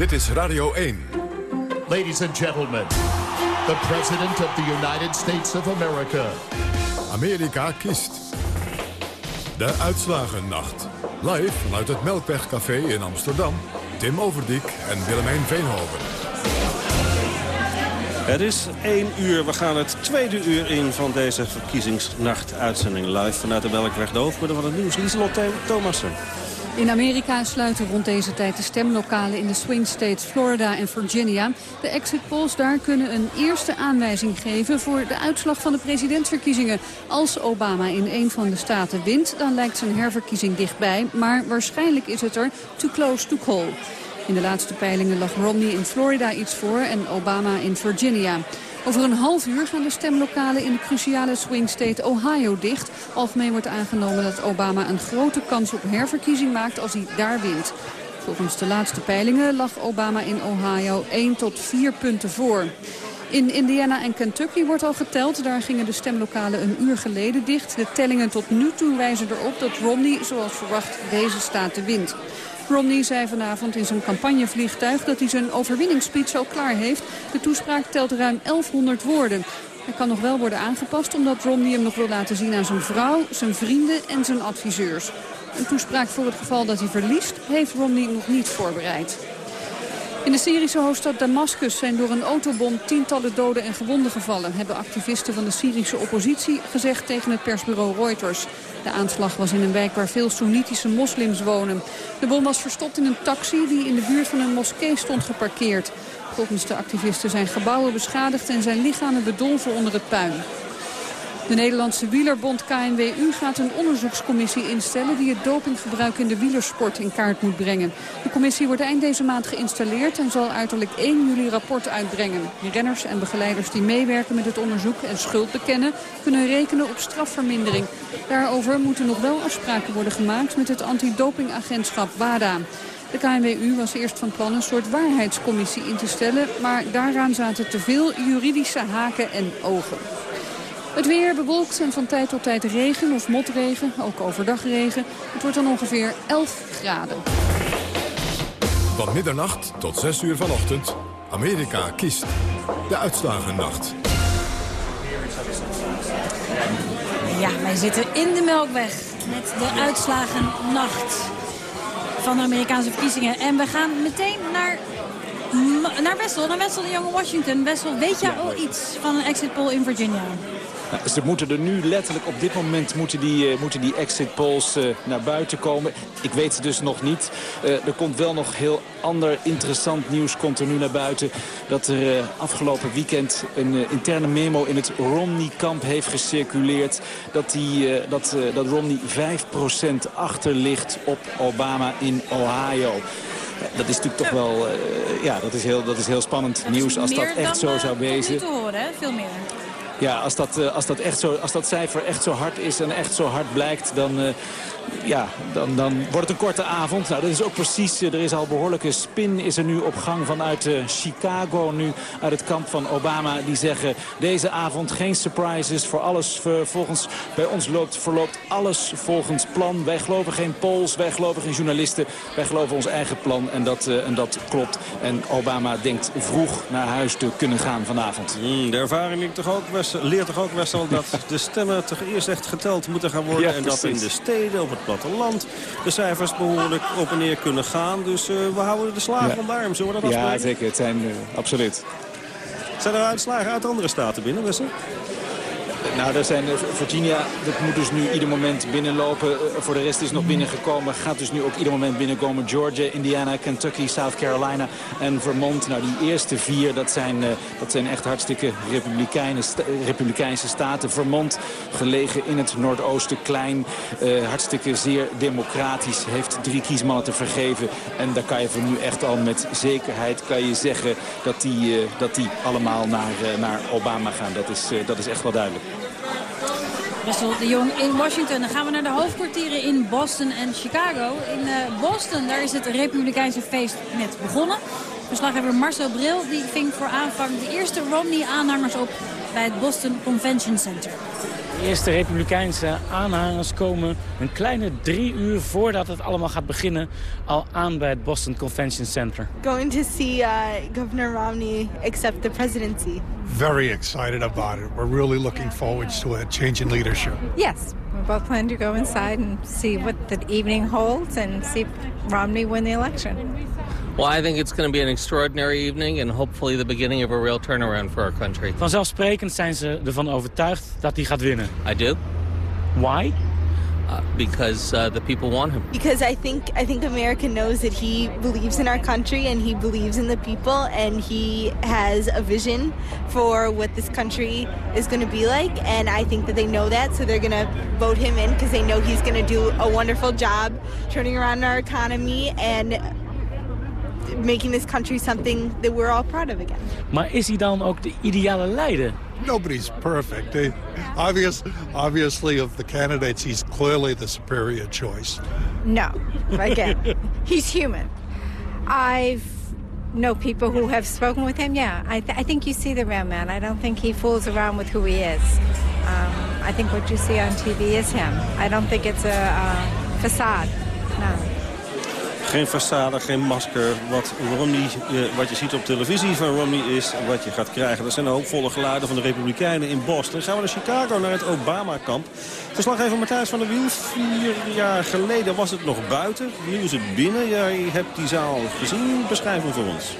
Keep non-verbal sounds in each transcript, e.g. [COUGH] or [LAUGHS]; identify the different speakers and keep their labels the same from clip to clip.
Speaker 1: Dit is Radio 1.
Speaker 2: Ladies and gentlemen, the President of the United States of America.
Speaker 1: Amerika kiest. De Uitslagennacht. Live vanuit het Melkwegcafé in Amsterdam. Tim Overdiek en Willemijn Veenhoven.
Speaker 3: Het is 1 uur. We gaan het tweede uur in van deze verkiezingsnacht-uitzending live vanuit de Melkweg. De van het nieuws. Lieselot Thomassen.
Speaker 4: In Amerika sluiten rond deze tijd de stemlokalen in de swing states Florida en Virginia. De exit polls daar kunnen een eerste aanwijzing geven voor de uitslag van de presidentsverkiezingen. Als Obama in een van de staten wint, dan lijkt zijn herverkiezing dichtbij. Maar waarschijnlijk is het er too close to call. In de laatste peilingen lag Romney in Florida iets voor en Obama in Virginia. Over een half uur gaan de stemlokalen in de cruciale swing state Ohio dicht. Algemeen wordt aangenomen dat Obama een grote kans op herverkiezing maakt als hij daar wint. Volgens de laatste peilingen lag Obama in Ohio 1 tot 4 punten voor. In Indiana en Kentucky wordt al geteld. Daar gingen de stemlokalen een uur geleden dicht. De tellingen tot nu toe wijzen erop dat Romney, zoals verwacht, deze staten wint. Romney zei vanavond in zijn campagnevliegtuig dat hij zijn overwinningsspeech al klaar heeft. De toespraak telt ruim 1100 woorden. Hij kan nog wel worden aangepast omdat Romney hem nog wil laten zien aan zijn vrouw, zijn vrienden en zijn adviseurs. Een toespraak voor het geval dat hij verliest heeft Romney nog niet voorbereid. In de Syrische hoofdstad Damascus zijn door een autobom tientallen doden en gewonden gevallen, hebben activisten van de Syrische oppositie gezegd tegen het persbureau Reuters. De aanslag was in een wijk waar veel Soenitische moslims wonen. De bom was verstopt in een taxi die in de buurt van een moskee stond geparkeerd. Volgens de activisten zijn gebouwen beschadigd en zijn lichamen bedolven onder het puin. De Nederlandse wielerbond KNWU gaat een onderzoekscommissie instellen... die het dopinggebruik in de wielersport in kaart moet brengen. De commissie wordt eind deze maand geïnstalleerd... en zal uiterlijk 1 juli rapport uitbrengen. Renners en begeleiders die meewerken met het onderzoek en schuld bekennen... kunnen rekenen op strafvermindering. Daarover moeten nog wel afspraken worden gemaakt... met het antidopingagentschap WADA. De KNWU was eerst van plan een soort waarheidscommissie in te stellen... maar daaraan zaten te veel juridische haken en ogen. Het weer bewolkt en van tijd tot tijd regen of motregen, ook overdag regen. Het wordt dan ongeveer 11 graden.
Speaker 1: Van middernacht tot 6 uur vanochtend, Amerika kiest. De uitslagennacht.
Speaker 5: Ja, wij zitten in de Melkweg met de uitslagennacht van de Amerikaanse verkiezingen. En we gaan meteen naar, naar Wessel, naar Wessel de Jonge Washington. Wessel, weet jij al iets van een exit poll in Virginia?
Speaker 6: Nou, ze moeten er nu letterlijk op dit moment moeten die, uh, moeten die exit polls uh, naar buiten komen. Ik weet het dus nog niet. Uh, er komt wel nog heel ander interessant nieuws komt er nu naar buiten. Dat er afgelopen weekend een interne memo in het Romney-kamp heeft gecirculeerd. Dat, die, dat, dat Romney 5% achter ligt op Obama in Ohio. Dat is natuurlijk toch wel ja, dat is heel, dat is heel spannend nieuws als dat echt zo zou wezen.
Speaker 5: te horen, hè? veel meer.
Speaker 6: Ja, als dat, als, dat echt zo, als dat cijfer echt zo hard is en echt zo hard blijkt... dan, uh, ja, dan, dan wordt het een korte avond. Nou, dat is ook precies, er is al behoorlijke spin is er nu op gang vanuit Chicago. Nu uit het kamp van Obama. Die zeggen deze avond geen surprises voor alles. volgens, bij ons loopt, verloopt alles volgens plan. Wij geloven geen polls, wij geloven geen journalisten. Wij geloven ons eigen plan en dat, en dat klopt. En Obama denkt vroeg naar huis te kunnen gaan vanavond.
Speaker 3: Mm, de ervaring toch ook, leert toch ook Wessel dat de stemmen toch eerst echt geteld moeten gaan worden.
Speaker 6: Ja,
Speaker 3: en dat in de steden, op het platteland, de cijfers behoorlijk op en neer kunnen gaan. Dus uh, we houden de slagen ja. om de arm. Zullen we dat
Speaker 6: Ja,
Speaker 3: afspreken?
Speaker 6: zeker. Het zijn uh, absoluut.
Speaker 3: Zijn er uitslagen uit andere staten binnen, Wessel?
Speaker 6: Nou, er zijn Virginia, dat moet dus nu ieder moment binnenlopen. Voor de rest is nog binnengekomen. Gaat dus nu ook ieder moment binnenkomen. Georgia, Indiana, Kentucky, South Carolina en Vermont. Nou, die eerste vier, dat zijn, dat zijn echt hartstikke republikeinse staten. Vermont, gelegen in het noordoosten, klein. Uh, hartstikke zeer democratisch. Heeft drie kiesmannen te vergeven. En daar kan je voor nu echt al met zekerheid kan je zeggen dat die, dat die allemaal naar, naar Obama gaan. Dat is, dat is echt wel duidelijk.
Speaker 5: Wessel de Jong in Washington. Dan gaan we naar de hoofdkwartieren in Boston en Chicago. In uh, Boston, daar is het Republikeinse feest net begonnen. Verslaggever Marcel Bril die ving voor aanvang de eerste Romney-aanhangers op bij het Boston Convention Center.
Speaker 7: De eerste republikeinse aanhangers komen een kleine drie uur voordat het allemaal gaat beginnen... al aan bij het Boston Convention Center.
Speaker 8: Going to see uh, Governor Romney accept the presidency.
Speaker 9: Very excited about it. We're really looking forward to a change in leadership.
Speaker 10: Yes, we both plan to go inside and see what the evening holds and see Romney win the election.
Speaker 11: Well, I think it's going to be an extraordinary evening and hopefully the beginning of a real turnaround for our country.
Speaker 7: Vanzelfsprekend zijn ze ervan overtuigd dat hij gaat winnen.
Speaker 11: I do.
Speaker 7: Why?
Speaker 11: Uh, because uh, the people want him.
Speaker 8: Because I think I think America knows that he believes in our country and he believes in the people and he has a vision for what this country is going to be like and I think that they know that so they're going to vote him in because they know he's going to do a wonderful job turning around our economy and making this country something that we're all proud of again.
Speaker 7: Maar is hij dan ook de ideale leider?
Speaker 9: Nobody's perfect. Eh? Obvious, obviously, of the candidates, he's clearly the superior choice.
Speaker 10: No, again, he's human. I've know people who have spoken with him. Yeah, I, th I think you see the real man. I don't think he fools around with who he is. Um, I think what you see on TV is him. I don't think it's a, a facade.
Speaker 3: Geen façade, geen masker. Wat, Romney, eh, wat je ziet op televisie van Romney is wat je gaat krijgen. Dat zijn de hoopvolle geluiden van de Republikeinen in Boston. Gaan we naar Chicago, naar het Obama-kamp. Verslaggever Matthijs van der Wiel. Vier jaar geleden was het nog buiten. Nu is het binnen. Jij hebt die zaal gezien. Beschrijf hem voor ons.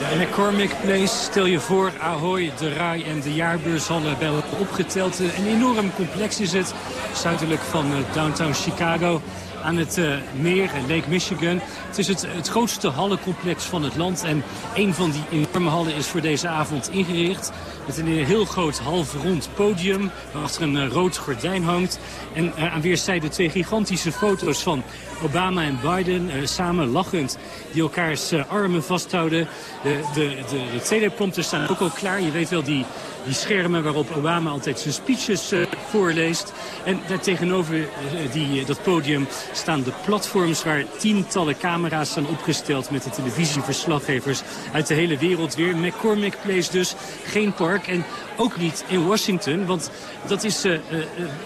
Speaker 12: Ja, McCormick Place, stel je voor, Ahoy, de Rai en de jaarbeurshallen bij opgeteld. Een enorm complex is het, zuidelijk van eh, downtown Chicago aan het uh, meer, Lake Michigan. Het is het, het grootste hallencomplex van het land. En een van die enorme hallen is voor deze avond ingericht. Met een heel groot half rond podium. Waarachter een uh, rood gordijn hangt. En uh, aan weerszijden twee gigantische foto's van Obama en Biden. samen lachend. Die elkaars armen vasthouden. De, de, de, de teleprompters staan ook al klaar. Je weet wel die die schermen waarop Obama altijd zijn speeches voorleest. En daar tegenover die, dat podium staan de platforms waar tientallen camera's staan opgesteld met de televisieverslaggevers uit de hele wereld weer. McCormick Place dus, geen park en ook niet in Washington, want dat is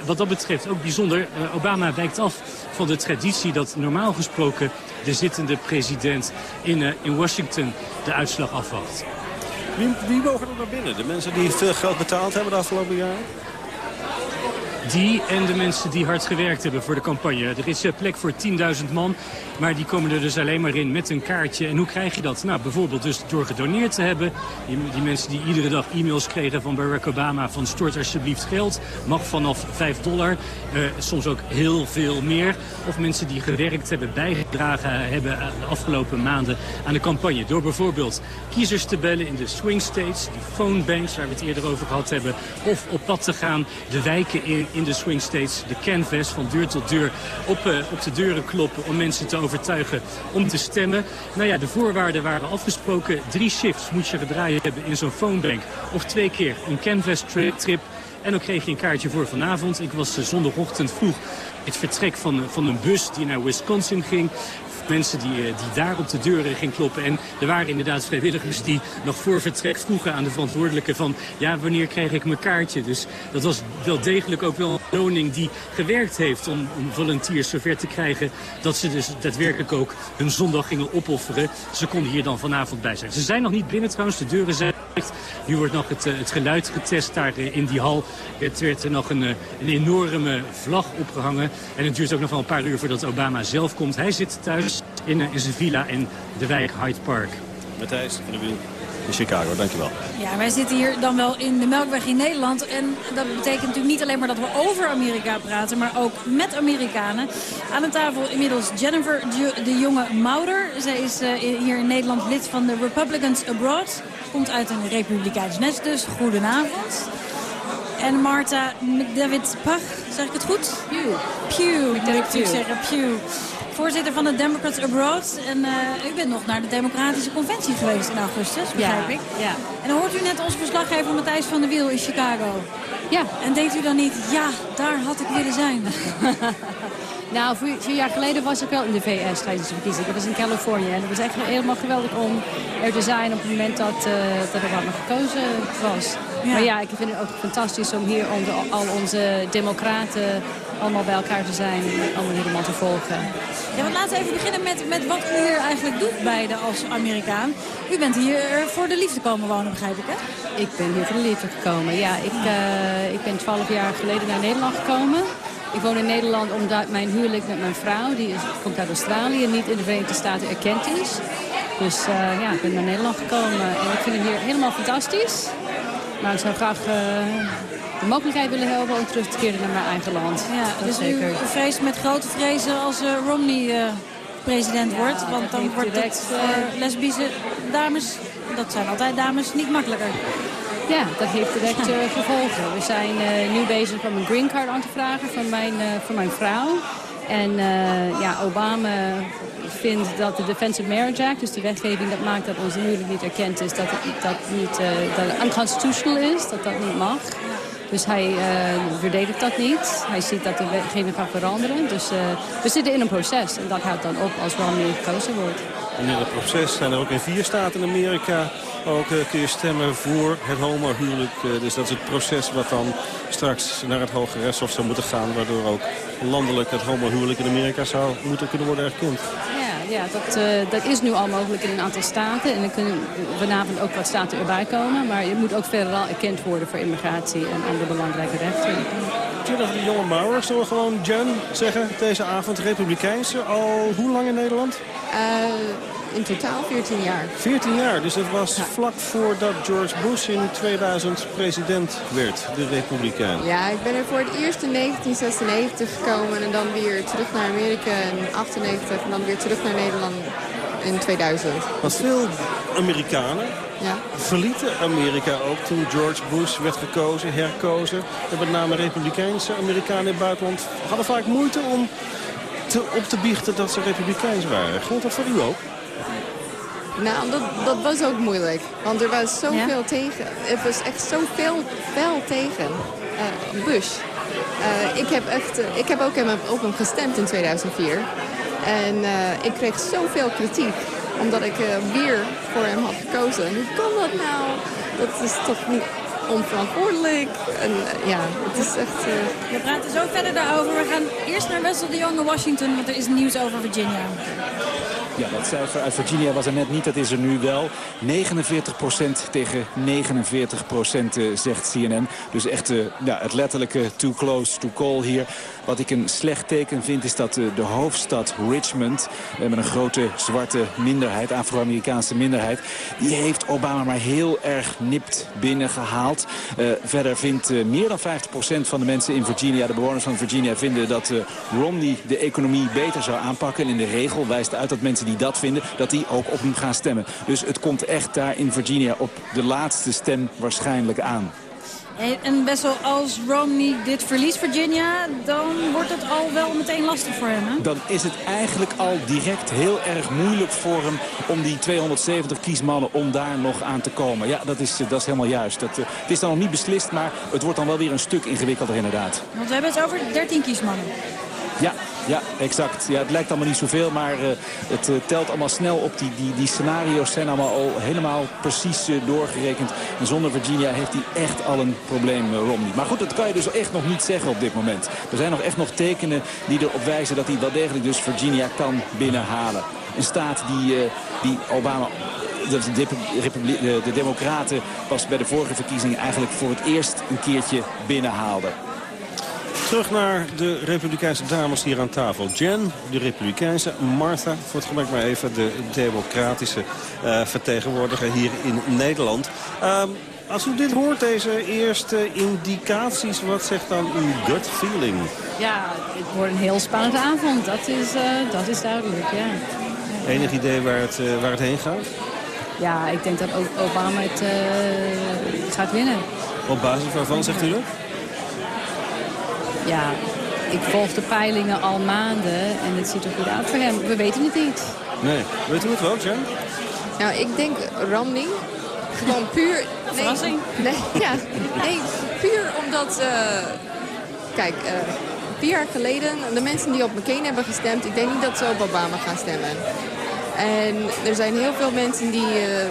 Speaker 12: wat dat betreft ook bijzonder. Obama wijkt af van de traditie dat normaal gesproken de zittende president in, in Washington de uitslag afwacht.
Speaker 3: Wie, wie mogen er naar binnen? De mensen die veel geld betaald hebben de afgelopen jaren?
Speaker 12: Die en de mensen die hard gewerkt hebben voor de campagne. Er is plek voor 10.000 man, maar die komen er dus alleen maar in met een kaartje. En hoe krijg je dat? Nou, bijvoorbeeld dus door gedoneerd te hebben. Die, mensen die iedere dag e-mails kregen van Barack Obama van stort alsjeblieft geld. Mag vanaf 5 dollar, uh, soms ook heel veel meer. Of mensen die gewerkt hebben, bijgedragen hebben de afgelopen maanden aan de campagne. Door bijvoorbeeld kiezers te bellen in de swing states, die phone banks waar we het eerder over gehad hebben. Of op pad te gaan, de wijken in in de swing states de canvas van deur tot deur op, uh, op de deuren kloppen om mensen te overtuigen om te stemmen. Nou ja, de voorwaarden waren afgesproken. Drie shifts moet je gedraaid hebben in zo'n phonebank. Of twee keer een canvas trip. En dan kreeg je een kaartje voor vanavond. Ik was uh, zondagochtend vroeg het vertrek van, van een bus die naar Wisconsin ging mensen die, die daar op de deuren gingen kloppen. En er waren inderdaad vrijwilligers die nog voor vertrek vroegen aan de verantwoordelijke van... ja, wanneer krijg ik mijn kaartje? Dus dat was wel degelijk ook wel een beloning die gewerkt heeft om, om volunteers zover te krijgen... dat ze dus daadwerkelijk ook hun zondag gingen opofferen. Ze konden hier dan vanavond bij zijn. Ze zijn nog niet binnen trouwens, de deuren zijn. Nu wordt nog het, het geluid getest daar in die hal. Het werd er nog een, een enorme vlag opgehangen. En het duurt ook nog wel een paar uur voordat Obama zelf komt. Hij zit thuis in, in zijn villa in de wijk Hyde Park.
Speaker 3: Matthijs van de Wiel in Chicago, dankjewel.
Speaker 5: Ja, wij zitten hier dan wel in de Melkweg in Nederland. En dat betekent natuurlijk niet alleen maar dat we over Amerika praten, maar ook met Amerikanen. Aan de tafel inmiddels Jennifer de Jonge Mouder. Zij is uh, hier in Nederland lid van de Republicans Abroad. Komt uit een republikeins nest dus. Goedenavond. En Marta David Pach, zeg ik het goed?
Speaker 13: Pew.
Speaker 5: Pew, moet ik natuurlijk zeggen. Pew voorzitter van de Democrats Abroad. En uh, u bent nog naar de Democratische Conventie geweest in augustus, begrijp
Speaker 13: ja,
Speaker 5: ik.
Speaker 13: Ja.
Speaker 5: En dan hoort u net onze verslaggever Matthijs van der Wiel in Chicago.
Speaker 13: Ja.
Speaker 5: En denkt u dan niet, ja, daar had ik willen zijn? [LAUGHS]
Speaker 13: nou, vier, vier, jaar geleden was ik wel in de VS tijdens de verkiezingen. Dat was in Californië. En het was echt helemaal geweldig om er te zijn op het moment dat, uh, dat er wat nog gekozen was. Maar ja, ik vind het ook fantastisch om hier onder al onze democraten allemaal bij elkaar te zijn en allemaal helemaal te volgen.
Speaker 5: Ja, laten we even beginnen met, met wat u hier eigenlijk doet beide als Amerikaan. U bent hier voor de liefde komen wonen, begrijp ik, hè?
Speaker 13: Ik ben hier voor de liefde gekomen. Ja, ik, uh, ik ben twaalf jaar geleden naar Nederland gekomen. Ik woon in Nederland omdat mijn huwelijk met mijn vrouw, die is, komt uit Australië, niet in de Verenigde Staten erkend is. Dus uh, ja, ik ben naar Nederland gekomen en ik vind het hier helemaal fantastisch. Maar ik zou graag uh, de mogelijkheid willen hebben om terug te keren naar mijn eigen land.
Speaker 5: Ja,
Speaker 13: dat
Speaker 5: dus
Speaker 13: zeker.
Speaker 5: u vreest met grote vrezen als uh, Romney president ja, wordt. Want dan wordt direct, het voor lesbische dames, dat zijn altijd dames, niet makkelijker.
Speaker 13: Ja, dat heeft direct gevolgen. We zijn uh, nu bezig om een green card aan te vragen van mijn, uh, van mijn vrouw. En ja, Obama vindt dat de Defensive Marriage Act, dus de wetgeving dat maakt dat onze huwelijk niet erkend is, dat het, dat niet, dat het unconstitutional is, dat dat niet mag. Dus hij verdedigt dat niet. Hij ziet dat de wetgeving gaat veranderen. Dus we zitten in een proces en dat houdt dan op als Romney gekozen wordt.
Speaker 3: En in het proces zijn er ook in vier staten in Amerika ook uh, kun je stemmen voor het homohuwelijk. Uh, dus dat is het proces wat dan straks naar het Hoge Rechtshof zou moeten gaan. Waardoor ook landelijk het homohuwelijk in Amerika zou moeten kunnen worden erkend.
Speaker 13: Ja, dat, uh, dat is nu al mogelijk in een aantal staten. En er kunnen vanavond ook wat staten erbij komen. Maar het moet ook verder al erkend worden voor immigratie en andere belangrijke rechten.
Speaker 3: Jen of de jonge Maurer, zullen we gewoon Jen zeggen deze avond. Republikeinse, al hoe lang in Nederland?
Speaker 14: In totaal 14 jaar.
Speaker 3: 14 jaar, dus dat was ja. vlak voordat George Bush in 2000 president werd, de Republikein.
Speaker 14: Ja, ik ben er voor het eerst in 1996 gekomen en dan weer terug naar Amerika in 98 en dan weer terug naar Nederland in 2000.
Speaker 3: Want veel Amerikanen
Speaker 14: ja.
Speaker 3: verlieten Amerika ook toen George Bush werd gekozen, herkozen. En met name Republikeinse Amerikanen in het buitenland hadden vaak moeite om te, op te biechten dat ze Republikeins waren. Geldt dat voor u ook?
Speaker 14: Nou, dat, dat was ook moeilijk. Want er was zoveel ja? tegen. Het was echt zoveel fel tegen uh, Bush. Uh, ik, heb echt, uh, ik heb ook hem, op hem gestemd in 2004. En ik kreeg zoveel kritiek. Omdat ik weer voor hem had gekozen. En hoe kan dat nou? Dat is toch niet onverantwoordelijk. En ja, het is echt...
Speaker 5: We praten zo verder daarover. We gaan eerst naar Wessel de Jonge Washington. Want er is nieuws over Virginia.
Speaker 6: Ja, dat cijfer uit Virginia was er net niet, dat is er nu wel. 49% tegen 49% zegt CNN. Dus echt uh, ja, het letterlijke too close to call hier. Wat ik een slecht teken vind is dat uh, de hoofdstad Richmond... Uh, met een grote zwarte minderheid, Afro-Amerikaanse minderheid... die heeft Obama maar heel erg nipt binnengehaald. verder vindt meer dan 50% van de mensen in Virginia, de bewoners van Virginia... vinden dat Romney de economie beter zou aanpakken. En in de regel wijst uit dat mensen die dat vinden, dat die ook op hem gaan stemmen. Dus het komt echt daar in Virginia op de laatste stem waarschijnlijk aan.
Speaker 5: En best wel als Romney dit verliest, Virginia, dan wordt het al wel meteen lastig voor hem, hè?
Speaker 6: Dan is het eigenlijk al direct heel erg moeilijk voor hem om die 270 kiesmannen om daar nog aan te komen. Ja, dat is, dat is helemaal juist. Dat, uh, het is dan nog niet beslist, maar het wordt dan wel weer een stuk ingewikkelder inderdaad.
Speaker 5: Want we hebben het over 13 kiesmannen.
Speaker 6: Ja, ja, exact. Ja, het lijkt allemaal niet zoveel, maar uh, het uh, telt allemaal snel op. Die, die, die scenario's zijn allemaal al helemaal precies uh, doorgerekend. En zonder Virginia heeft hij echt al een probleem, Romney. Maar goed, dat kan je dus echt nog niet zeggen op dit moment. Er zijn nog echt nog tekenen die erop wijzen dat hij wel degelijk dus Virginia kan binnenhalen. Een staat die, die Obama de, de, de, de democraten pas bij de vorige verkiezingen eigenlijk voor het eerst een keertje binnenhaalden.
Speaker 3: Terug naar de Republikeinse dames hier aan tafel. Jen, de Republikeinse. Martha, voor het gemak maar even, de democratische uh, vertegenwoordiger hier in Nederland. Um, als u dit hoort, deze eerste indicaties, wat zegt dan uw gut feeling?
Speaker 13: Ja, het wordt een heel spannende avond. Dat is, uh, dat is duidelijk, ja.
Speaker 3: Enig idee waar het, uh, waar het heen gaat?
Speaker 13: Ja, ik denk dat Obama het gaat winnen.
Speaker 3: Op basis waarvan, zegt u dat?
Speaker 13: Ja, ik volg de peilingen al maanden en het ziet er goed uit voor hem. We weten het niet.
Speaker 3: Nee. Weet u het wel, Jen?
Speaker 14: Nou, ik denk Romney. Gewoon puur...
Speaker 5: Nee, Verrassing.
Speaker 14: Nee, ja, nee, puur omdat... Uh, kijk, uh, vier jaar geleden, de mensen die op McCain hebben gestemd... ik denk niet dat ze op Obama gaan stemmen. En er zijn heel veel mensen die uh,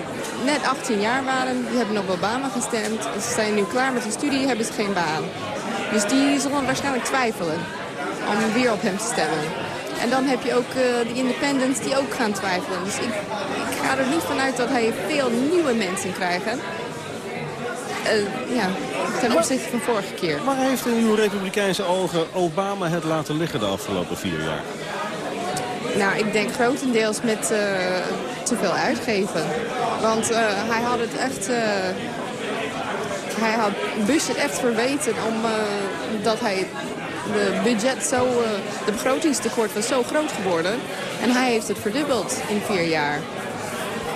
Speaker 14: net 18 jaar waren. Die hebben op Obama gestemd. Ze zijn nu klaar met hun studie, hebben ze geen baan. Dus die zullen waarschijnlijk twijfelen om weer op hem te stemmen. En dan heb je ook uh, de independents die ook gaan twijfelen. Dus ik, ik ga er niet vanuit dat hij veel nieuwe mensen krijgt. Uh, ja, ten opzichte van vorige keer.
Speaker 3: Maar heeft in uw republikeinse ogen Obama het laten liggen de afgelopen vier jaar?
Speaker 14: Nou, ik denk grotendeels met uh, te veel uitgeven. Want hij had het echt... Hij had Bush het echt verweten omdat hij de budget zo, de begrotingstekort was zo groot geworden. En hij heeft het verdubbeld in vier jaar.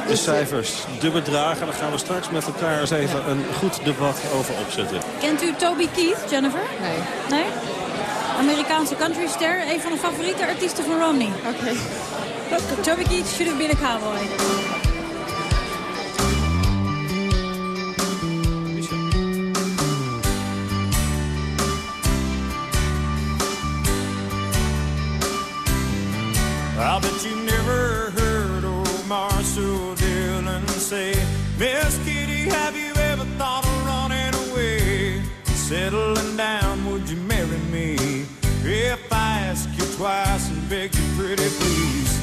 Speaker 3: De cijfers, de bedragen, daar gaan we straks met elkaar eens even een goed debat over opzetten.
Speaker 5: Kent u Toby Keith, Jennifer?
Speaker 14: Nee.
Speaker 5: Nee? Amerikaanse countryster, een van de favoriete artiesten van Romney.
Speaker 14: Oké.
Speaker 5: Okay. Toby Keith should have been a cowboy.
Speaker 15: Marshall Dillon say, Miss Kitty, have you ever thought of running away? Settling down, would you marry me? If I ask you twice and beg you pretty please.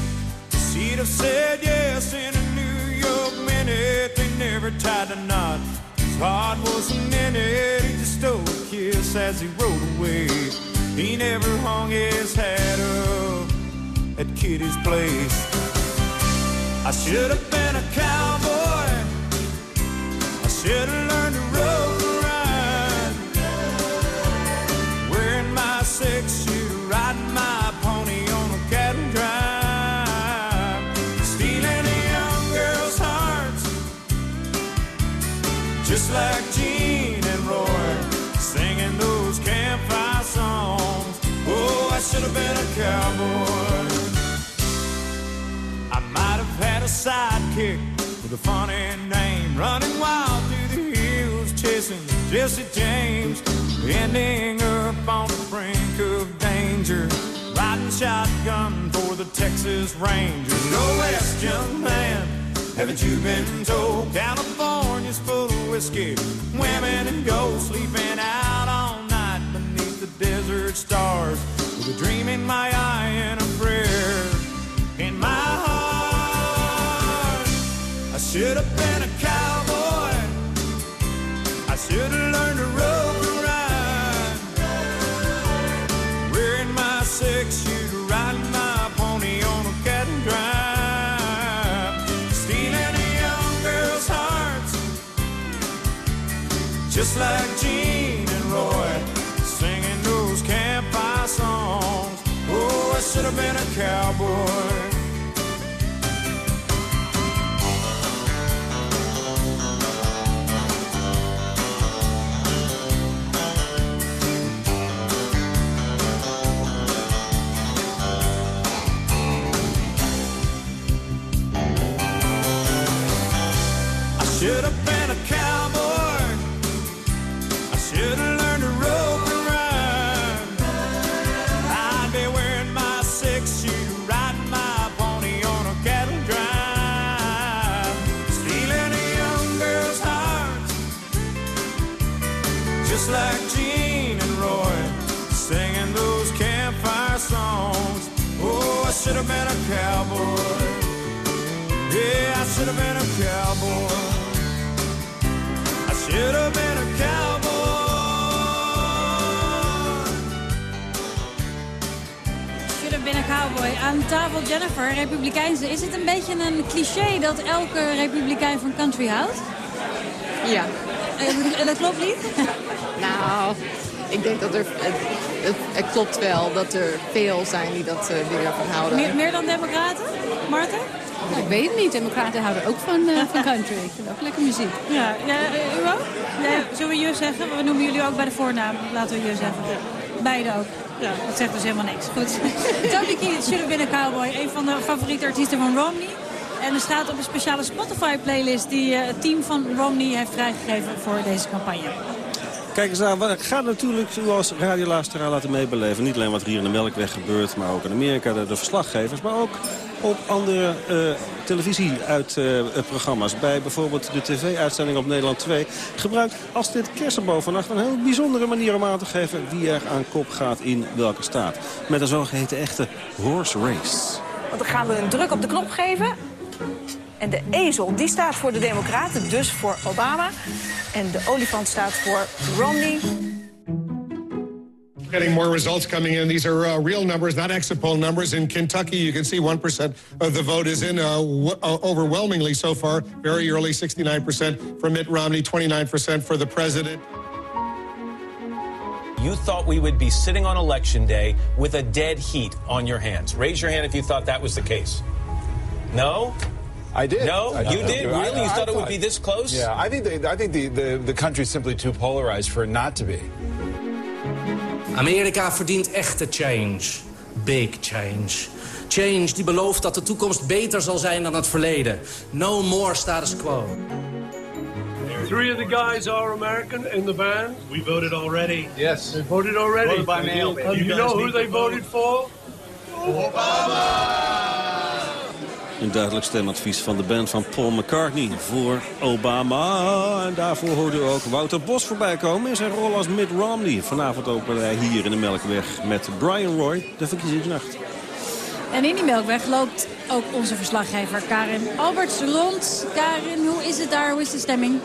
Speaker 15: She'd have said yes in a New York minute. They never tied a knot. His heart wasn't in it. He just stole a kiss as he rode away. He never hung his hat up at Kitty's place. I should have been a cowboy. I should have learned to rope and ride. Wearing my six shooter, riding my pony on a cattle drive. Stealing a young girl's hearts. Just like Gene and Roy. Singing those campfire songs. Oh, I should have been a cowboy. Had a sidekick with a funny name, running wild through the hills, chasing Jesse James, ending up on the brink of danger, riding shotgun for the Texas Rangers. Go west, young man, haven't you been told? California's full of whiskey, women and gold, sleeping out all night beneath the desert stars, with a dream in my eye and a prayer in my should have been a cowboy. I should have learned to rope and ride. Wearing my six shooter, riding my pony on a cattle drive. Stealing a young girl's hearts. Just like Gene and Roy. Singing those campfire songs. Oh, I should have been a cowboy. Should have been a cowboy. Yeah, I should have been a cowboy. I should have been a cowboy.
Speaker 5: Should have been a cowboy. Aan tafel Jennifer, Republikeinse. Is het een beetje een cliché dat elke Republikein van country houdt?
Speaker 14: Ja.
Speaker 5: En dat klopt niet?
Speaker 14: Nou, ik denk dat er... Het, het, het klopt wel dat er veel zijn die, dat, uh, die ervan houden.
Speaker 5: Meer, meer dan democraten? Marten?
Speaker 4: Nou, ik weet het niet. Democraten houden ook van, uh, van country. Ik vind ook lekker muziek.
Speaker 5: Ja, ja uh, u ook? Ja. Zullen we je zeggen? We noemen jullie ook bij de voornaam. Laten we je zeggen. Beide ook. Ja, dat zegt dus helemaal niks. Goed. [LAUGHS] Toby Keith, Should Have Been a Cowboy. Een van de favoriete artiesten van Romney. En er staat op een speciale Spotify-playlist die uh, het team van Romney heeft vrijgegeven voor deze campagne.
Speaker 3: Kijk eens aan, het gaat natuurlijk zoals radioluisteraar laten meebeleven. Niet alleen wat er hier in de Melkweg gebeurt, maar ook in Amerika de, verslaggevers. Maar ook op andere uh, televisie-programma's. Bij bijvoorbeeld de tv-uitzending op Nederland 2... gebruikt Astrid Kersenboom vannacht een heel bijzondere manier om aan te geven... wie er aan kop gaat in welke staat. Met een zogeheten echte horse race.
Speaker 16: Want dan gaan we een druk op de knop geven. En de ezel, die staat voor de Democraten, dus voor Obama. En de olifant staat voor Romney.
Speaker 17: Getting more results coming in. These are uh, real numbers, not exit poll numbers. In Kentucky, you can see 1% of the vote is in uh, uh, overwhelmingly so far. Very early, 69% for Mitt Romney, 29% for the president.
Speaker 18: You thought we would be sitting on election day with a dead heat on your hands. Raise your hand if you thought that was the case. No?
Speaker 19: I did.
Speaker 18: No,
Speaker 19: I
Speaker 18: you did. Really?
Speaker 19: I,
Speaker 18: you thought, it would be this close?
Speaker 19: Yeah, I think the, I think the, the, the country's simply too polarized for it not to be.
Speaker 20: Amerika verdient echte change. Big change. Change die belooft dat de toekomst beter zal zijn dan het verleden. No more status quo.
Speaker 21: Three of the guys are American in the band.
Speaker 22: We voted already.
Speaker 21: Yes. They voted already.
Speaker 22: Voted by mail.
Speaker 21: You, you know who they voted for?
Speaker 22: Obama!
Speaker 3: Een duidelijk stemadvies van de band van Paul McCartney voor Obama. En daarvoor hoorde u ook Wouter Bos voorbij komen in zijn rol als Mitt Romney. Vanavond openen wij hier in de Melkweg met Brian Roy, de verkiezingsnacht.
Speaker 5: En in die Melkweg loopt ook onze verslaggever Karin Alberts Lond. Karin, hoe is het daar? Hoe is de stemming?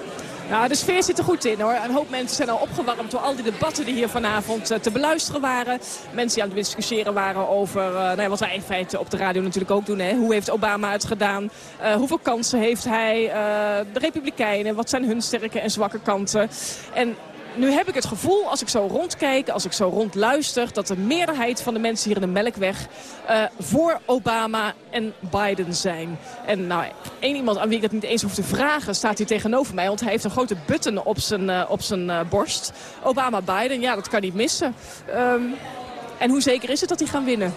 Speaker 23: Nou, de sfeer zit er goed in hoor. Een hoop mensen zijn al opgewarmd door al die debatten die hier vanavond uh, te beluisteren waren. Mensen die aan het discussiëren waren over uh, nou ja, wat wij in feite op de radio natuurlijk ook doen. Hè. Hoe heeft Obama het gedaan? Uh, hoeveel kansen heeft hij? de Republikeinen, wat zijn hun sterke en zwakke kanten? En nu heb ik het gevoel, als ik zo rondkijk, als ik zo rondluister... dat de meerderheid van de mensen hier in de Melkweg uh, voor Obama en Biden zijn. En nou, één iemand aan wie ik dat niet eens hoef te vragen staat hier tegenover mij. Want hij heeft een grote button op zijn, uh, op zijn uh, borst. Obama-Biden, ja, dat kan niet missen. Um, en hoe zeker is het dat die gaan winnen?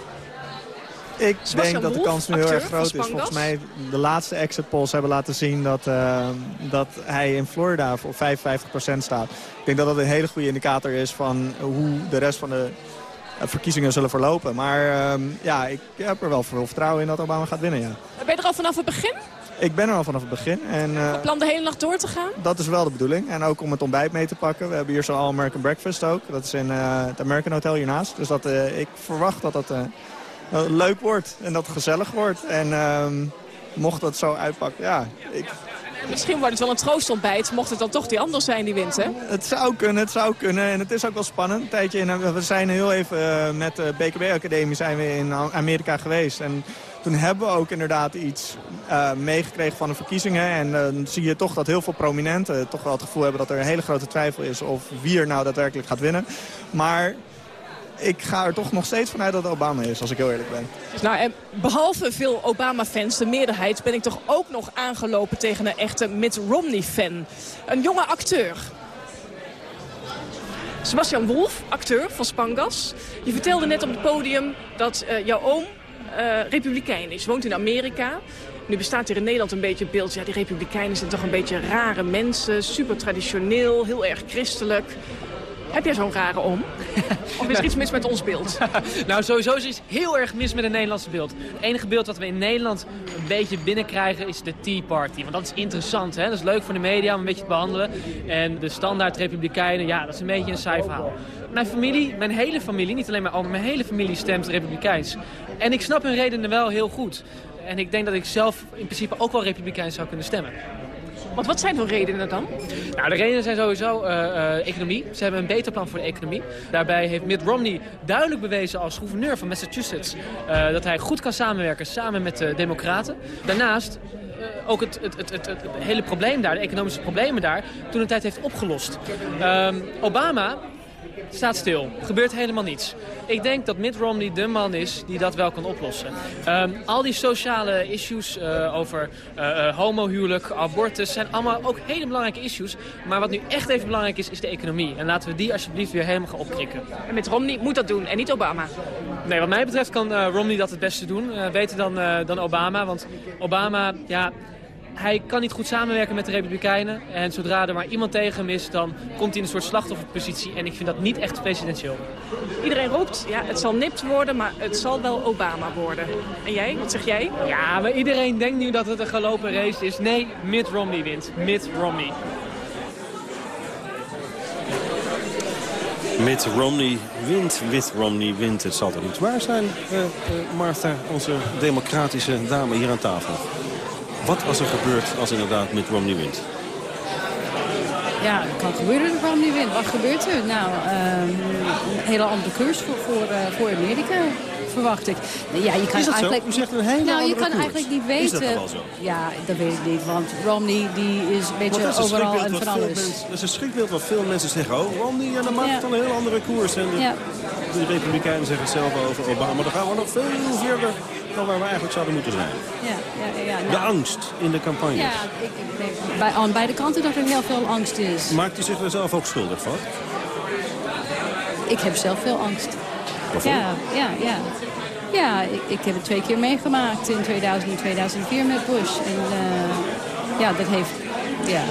Speaker 24: Ik
Speaker 23: Sebastian
Speaker 24: denk dat de kans nu heel erg groot is. Volgens mij de laatste exit polls hebben laten zien dat, uh, dat hij in Florida voor 55% staat. Ik denk dat dat een hele goede indicator is van hoe de rest van de uh, verkiezingen zullen verlopen. Maar uh, ja, ik heb er wel veel vertrouwen in dat Obama gaat winnen, ja.
Speaker 23: Ben je er al vanaf het begin?
Speaker 24: Ik ben er al vanaf het begin. En, uh,
Speaker 23: Van plan de hele nacht door te gaan?
Speaker 24: dat is wel de bedoeling. En ook om het ontbijt mee te pakken. We hebben hier zo'n All-American Breakfast ook. Dat is in uh, het American Hotel hiernaast. Dus dat, uh, ik verwacht dat dat uh, leuk wordt en dat het gezellig wordt. En uh, mocht dat zo uitpakken, ja... Ik...
Speaker 23: Misschien wordt het wel een troostontbijt, mocht het dan toch die ander zijn die wint, hè?
Speaker 24: Het zou kunnen, het zou kunnen. En het is ook wel spannend. Een tijdje in, we zijn heel even uh, met de BKB-academie zijn we in Amerika geweest. En toen hebben we ook inderdaad iets uh, meegekregen van de verkiezingen. En dan uh, zie je toch dat heel veel prominenten toch wel het gevoel hebben dat er een hele grote twijfel is of wie er nou daadwerkelijk gaat winnen. Maar ik ga er toch nog steeds vanuit dat Obama is, als ik heel eerlijk ben.
Speaker 23: Nou, en behalve veel Obama-fans, de meerderheid, ben ik toch ook nog aangelopen tegen een echte Mitt Romney-fan. Een jonge acteur. Sebastian Wolf, acteur van Spangas. Je vertelde net op het podium dat uh, jouw oom uh, republikein is. Woont in Amerika. Nu bestaat hier in Nederland een beetje beeld... ja, die republikeinen zijn toch een beetje rare mensen. Super traditioneel, heel erg christelijk. Heb jij zo'n rare om? Of is er iets mis met ons beeld? [LAUGHS]
Speaker 25: nou, sowieso is iets heel erg mis met het Nederlandse beeld. Het enige beeld dat we in Nederland een beetje binnenkrijgen is de Tea Party. Want dat is interessant, hè? Dat is leuk voor de media om een beetje te behandelen. En de standaard republikeinen, ja, dat is een beetje een saai verhaal. Mijn familie, mijn hele familie, niet alleen mijn oom, mijn hele familie stemt republikeins. En ik snap hun redenen wel heel goed. En ik denk dat ik zelf in principe ook wel republikeins zou kunnen stemmen.
Speaker 23: Want wat zijn de redenen dan?
Speaker 25: Nou, de redenen zijn sowieso uh, uh, economie. Ze hebben een beter plan voor de economie. Daarbij heeft Mitt Romney duidelijk bewezen als gouverneur van Massachusetts... Uh, dat hij goed kan samenwerken samen met de democraten. Daarnaast ook het, het, het, het, hele probleem daar, de economische problemen daar... toen een tijd heeft opgelost. Um, Obama staat stil. Gebeurt helemaal niets. Ik denk dat Mitt Romney de man is die dat wel kan oplossen. Um, al die sociale issues uh, over uh, uh, homohuwelijk, abortus... zijn allemaal ook hele belangrijke issues. Maar wat nu echt even belangrijk is, is de economie. En laten we die alsjeblieft weer helemaal gaan opkrikken.
Speaker 23: En Mitt Romney moet dat doen en niet Obama?
Speaker 25: Nee, wat mij betreft kan Romney dat het beste doen. beter dan, dan Obama. Want Obama, ja... hij kan niet goed samenwerken met de Republikeinen. En zodra er maar iemand tegen hem is, dan komt hij in een soort slachtofferpositie. En ik vind dat niet echt presidentieel.
Speaker 23: Iedereen roept, ja, het zal nipt worden, maar het zal wel Obama worden. En jij, wat zeg jij?
Speaker 25: Ja, maar iedereen denkt nu dat het een gelopen race is. Nee, Mitt Romney wint. Mitt Romney.
Speaker 3: Mitt Romney wint, Mitt Romney wint. Het zal toch niet waar zijn, uh, uh, Martha, onze democratische dame hier aan tafel. Wat als er gebeurt als inderdaad Mitt Romney wint?
Speaker 13: Ja, het kan gebeuren dat Romney wint. Wat gebeurt er? Nou, um, een hele andere koers voor, voor, uh, voor Amerika verwacht ik. Ja, je kan
Speaker 3: is dat
Speaker 13: eigenlijk,
Speaker 3: zo? U zegt een hele
Speaker 13: nou, je kan
Speaker 3: koers.
Speaker 13: eigenlijk niet
Speaker 3: Is
Speaker 13: weten.
Speaker 3: dat toch wel zo?
Speaker 13: Ja, dat weet ik niet. Want Romney die is een beetje
Speaker 3: dat is een
Speaker 13: overal en
Speaker 3: wat
Speaker 13: van alles.
Speaker 3: mensen- Dat is een schrikbeeld wat veel mensen zeggen. Oh, Romney, ja, dan maakt het
Speaker 13: Ja.
Speaker 3: een heel andere koers. En de,
Speaker 13: Ja.
Speaker 3: de Republikeinen zeggen hetzelfde over Obama. Dan gaan we nog veel verder waar we eigenlijk zouden moeten zijn.
Speaker 13: Ja, ja, ja,
Speaker 3: De
Speaker 13: nou,
Speaker 3: angst in de campagne.
Speaker 13: Ja, ik, ik denk bij, aan beide kanten dat er heel veel angst is.
Speaker 3: Maakt u zich er zelf ook schuldig van?
Speaker 13: Ik heb zelf veel angst.
Speaker 3: Waarvoor?
Speaker 13: Ja, ja, ja. Ja, ik, ik heb het twee keer meegemaakt in 2000 en 2004 met Bush. En eh, ja, dat heeft, ja,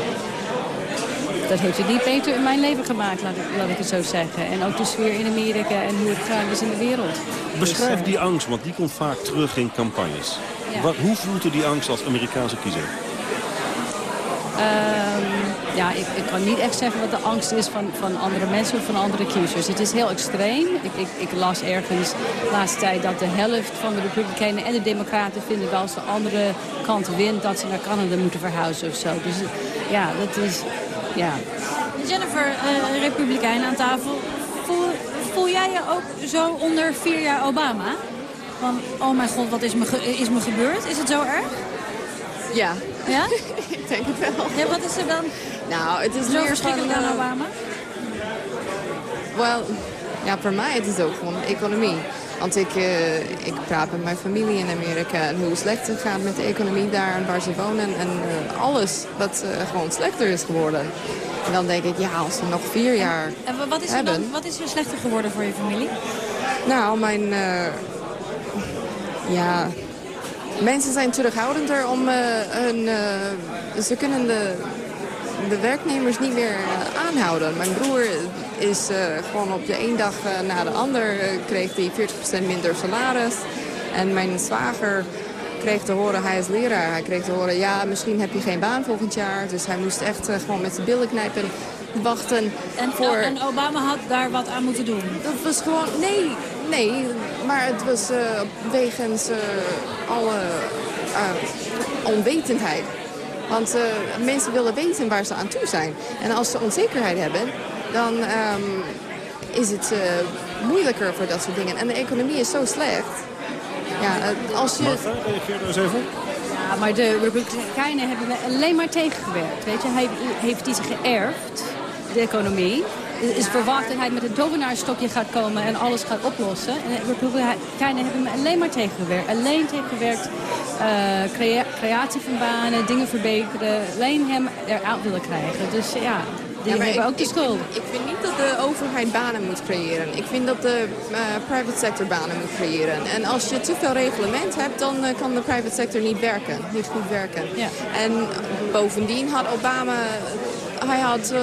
Speaker 13: dat heeft het niet beter in mijn leven gemaakt, laat ik, laat ik het zo zeggen. En ook de sfeer in Amerika en hoe het gaande is in de wereld.
Speaker 3: Beschrijf
Speaker 13: Dus, eh,
Speaker 3: die angst, want die komt vaak terug in campagnes.
Speaker 13: Ja.
Speaker 3: Wat, hoe voelt u die angst als Amerikaanse kiezer?
Speaker 13: Ehm, ja, ik, ik kan niet echt zeggen wat de angst is van, van andere mensen of van andere kiezers. Het is heel extreem. Ik, ik, ik las ergens de laatste tijd dat de helft van de Republikeinen en de Democraten vinden dat als de andere kant wint dat ze naar Canada moeten verhuizen of zo. Dus ja, dat is... Ja.
Speaker 5: Jennifer, eh, Republikein aan tafel. Voel, voel jij je ook zo onder vier jaar Obama? Van, oh mijn god, wat is me, ge- is me gebeurd? Is het zo erg?
Speaker 14: Ja.
Speaker 5: Ja? [LAUGHS]
Speaker 14: ik denk het wel.
Speaker 5: Ja, wat is er dan
Speaker 14: Nou, het is
Speaker 5: zo
Speaker 14: meer
Speaker 5: verschrikkelijk
Speaker 14: van,
Speaker 5: aan
Speaker 14: eh,
Speaker 5: Obama?
Speaker 14: Wel, ja, voor mij het is ook gewoon economie. Want ik, eh, ik praat met mijn familie in Amerika en hoe slecht het gaat met de economie daar en waar ze wonen. En eh, alles wat eh, gewoon slechter is geworden. En dan denk ik, ja, als we nog vier jaar
Speaker 5: En wa- wat is, er
Speaker 14: hebben...
Speaker 5: dan, wat is er slechter geworden voor je familie?
Speaker 14: Nou, mijn... ja... Mensen zijn terughoudender om hun... ze kunnen de, de werknemers niet meer aanhouden. Mijn broer is eh, gewoon op de een dag eh, na de ander... eh, kreeg hij 40% minder salaris. En mijn zwager kreeg te horen, hij is leraar. Hij kreeg te horen, ja, misschien heb je geen baan volgend jaar. Dus hij moest echt gewoon met zijn billen knijpen wachten
Speaker 5: En,
Speaker 14: voor...
Speaker 5: en Obama had daar wat aan moeten doen.
Speaker 14: Dat was gewoon... Nee, nee. Maar het was eh, wegens alle onwetendheid. Want mensen willen weten waar ze aan toe zijn. En als ze onzekerheid hebben, dan ehm, is het eh, moeilijker voor dat soort dingen. En de economie is zo slecht. Ja, als je...
Speaker 3: Martha, reageer daar eens even op.
Speaker 13: Ja, maar de Republikeinen hebben alleen maar tegengewerkt. Weet je, hij heeft iets geërfd, de economie. Het is verwacht dat hij met een tovenaarsstokje gaat komen en alles gaat oplossen. En de Republikeinen hebben me alleen maar tegengewerkt. Alleen tegengewerkt, eh, crea- creatie van banen, dingen verbeteren. Alleen hem eruit willen krijgen. Dus ja, die
Speaker 14: Ja,
Speaker 13: hebben
Speaker 14: ik-
Speaker 13: ook de
Speaker 14: ik vind- Ik vind niet dat de overheid banen moet creëren. Ik vind dat de eh, private sector banen moet creëren. En als je te veel reglement hebt, dan eh, kan de private sector niet werken. Niet goed werken.
Speaker 13: Ja.
Speaker 14: En bovendien had Obama... Hij had eh,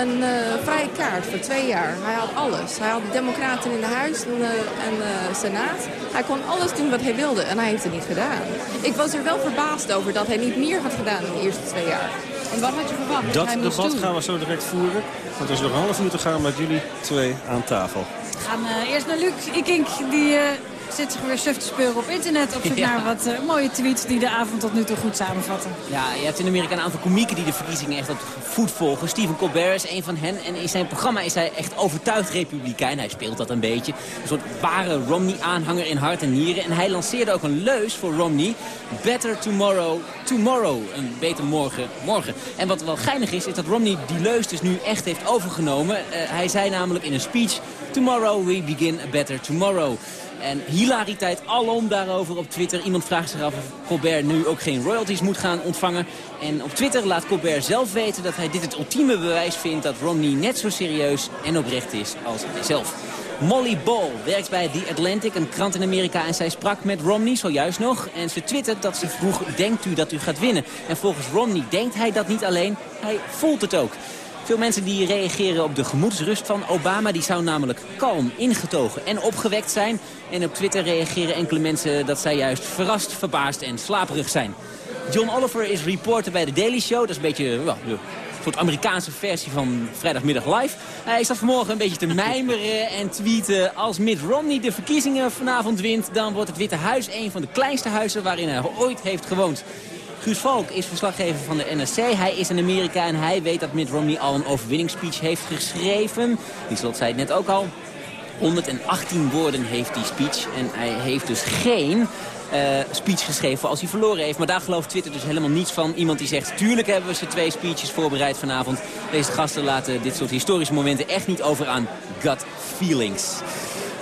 Speaker 14: een vrije kaart voor twee jaar. Hij had alles. Hij had de democraten in de huis en de, en de senaat. Hij kon alles doen wat hij wilde en hij heeft het niet gedaan. Ik was er wel verbaasd over dat hij niet meer had gedaan in de eerste twee jaar.
Speaker 13: En wat had je verwacht?
Speaker 3: Dat debat gaan we zo direct voeren. Want er is nog een half uur te gaan met jullie twee aan tafel.
Speaker 5: We gaan eh, eerst naar Luc Ikink. Die eh, zit zich weer suf te speuren op internet. Op zoek [LAUGHS]
Speaker 26: Ja.
Speaker 5: naar wat eh, mooie tweets die de avond tot nu toe goed samenvatten.
Speaker 26: Ja, je hebt in Amerika een aantal komieken die de verkiezingen echt op voet volgen. Stephen Colbert is een van hen. En in zijn programma is hij echt overtuigd republikein. Hij speelt dat een beetje. Een soort ware Romney-aanhanger in hart en nieren. En hij lanceerde ook een leus voor Romney. Better tomorrow, tomorrow. Een beter morgen, morgen. En wat wel geinig is, is dat Romney die leus dus nu echt heeft overgenomen. Eh, hij zei namelijk in een speech... Tomorrow we begin a better tomorrow. En hilariteit alom daarover op Twitter. Iemand vraagt zich af of Colbert nu ook geen royalties moet gaan ontvangen. En op Twitter laat Colbert zelf weten dat hij dit het ultieme bewijs vindt... dat Romney net zo serieus en oprecht is als hij zelf. Molly Ball werkt bij The Atlantic, een krant in Amerika. En zij sprak met Romney zojuist nog. En ze twittert dat ze vroeg, denkt u dat u gaat winnen? En volgens Romney denkt hij dat niet alleen, hij voelt het ook. Veel mensen die reageren op de gemoedsrust van Obama. Die zou namelijk kalm, ingetogen en opgewekt zijn. En op Twitter reageren enkele mensen dat zij juist verrast, verbaasd en slaperig zijn. John Oliver is reporter bij The Daily Show. Dat is een beetje well, de soort Amerikaanse versie van vrijdagmiddag live. Hij zat vanmorgen een beetje te mijmeren en tweeten... als Mitt Romney de verkiezingen vanavond wint... dan wordt het Witte Huis een van de kleinste huizen waarin hij ooit heeft gewoond. Guus Valk is verslaggever van de NRC. Hij is in Amerika en hij weet dat Mitt Romney al een overwinningsspeech heeft geschreven. Lieslot zei het net ook al. 118 woorden heeft die speech. En hij heeft dus geen uh, speech geschreven als hij verloren heeft. Maar daar gelooft Twitter dus helemaal niets van. Iemand die zegt, tuurlijk hebben we ze twee speeches voorbereid vanavond. Deze gasten laten dit soort historische momenten echt niet over aan gut feelings.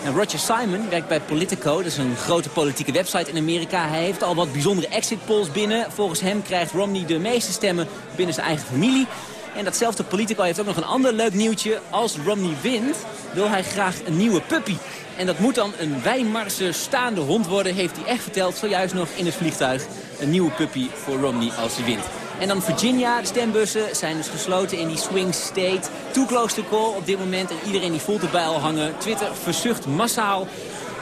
Speaker 26: En Roger Simon werkt bij Politico, dat is een grote politieke website in Amerika. Hij heeft al wat bijzondere exit polls binnen. Volgens hem krijgt Romney de meeste stemmen binnen zijn eigen familie. En datzelfde Politico heeft ook nog een ander leuk nieuwtje. Als Romney wint, wil hij graag een nieuwe puppy. En dat moet dan een Weimarse staande hond worden, heeft hij echt verteld. Zojuist nog in het vliegtuig een nieuwe puppy voor Romney als hij wint. En dan Virginia, de stembussen zijn dus gesloten in die swing state. Too close to call op dit moment. En iedereen die voelt erbij al hangen. Twitter verzucht massaal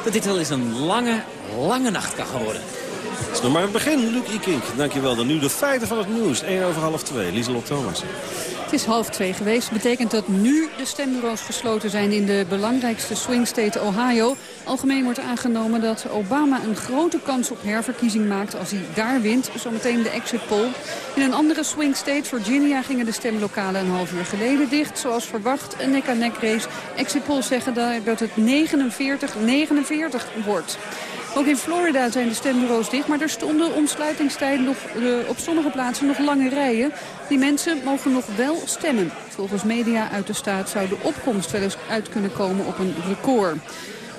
Speaker 26: dat dit wel eens een lange, lange nacht kan worden.
Speaker 3: Het is nog maar het begin, Luc Ikink. Dankjewel. Dan nu de feiten van het nieuws. 1 over half 2. Lieselot Thomas.
Speaker 4: Het is half twee geweest. Dat betekent dat nu de stembureaus gesloten zijn in de belangrijkste swing state Ohio. Algemeen wordt aangenomen dat Obama een grote kans op herverkiezing maakt als hij daar wint. Zometeen de exit poll. In een andere swing state, Virginia, gingen de stemlokalen een half uur geleden dicht. Zoals verwacht, een nek-aan-nek race. Exit polls zeggen dat het 49-49 wordt. Ook in Florida zijn de stembureaus dicht, maar er stonden omsluitingstijden nog, uh, op sommige plaatsen nog lange rijen. Die mensen mogen nog wel stemmen. Volgens media uit de staat zou de opkomst wel eens uit kunnen komen op een record.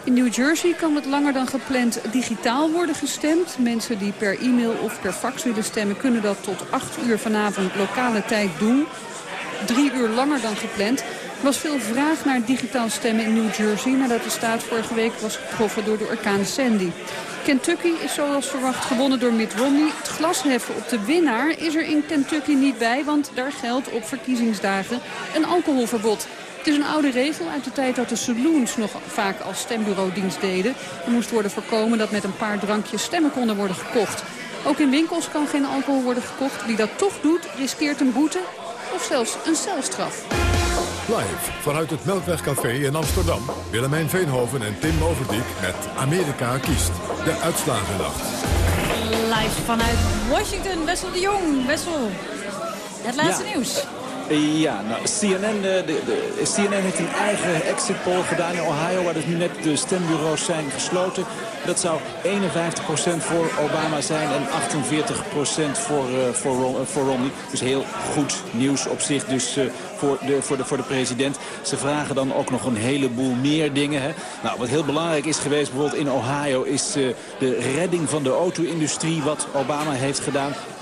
Speaker 4: In New Jersey kan het langer dan gepland digitaal worden gestemd. Mensen die per e-mail of per fax willen stemmen... kunnen dat tot 8 uur vanavond lokale tijd doen. Drie uur langer dan gepland. Er was veel vraag naar digitaal stemmen in New Jersey... nadat de staat vorige week was getroffen door de orkaan Sandy. Kentucky is zoals verwacht gewonnen door Mitt Romney. Het glasheffen op de winnaar is er in Kentucky niet bij... want daar geldt op verkiezingsdagen een alcoholverbod. Het is een oude regel uit de tijd dat de saloons nog vaak als stembureaudienst deden. Er moest worden voorkomen dat met een paar drankjes stemmen konden worden gekocht. Ook in winkels kan geen alcohol worden gekocht. Wie dat toch doet, riskeert een boete of zelfs een celstraf.
Speaker 27: Live vanuit het Melkwegcafé in Amsterdam. Willemijn Veenhoven en Tim Overdijk met Amerika kiest. De uitslagennacht.
Speaker 5: Live vanuit Washington, Wessel de Jong. Wessel, het laatste nieuws.
Speaker 6: Ja, nou, CNN, de, de, de, CNN heeft een eigen exit poll gedaan in Ohio... waar dus nu net de stembureaus zijn gesloten. Dat zou 51% voor Obama zijn en 48% voor, uh, voor, voor Romney. Dus heel goed nieuws op zich dus uh, voor, de, voor, de, voor de president. Ze vragen dan ook nog een heleboel meer dingen. Hè. Nou, wat heel belangrijk is geweest bijvoorbeeld in Ohio... is uh, de redding van de auto-industrie, wat Obama heeft gedaan. 60%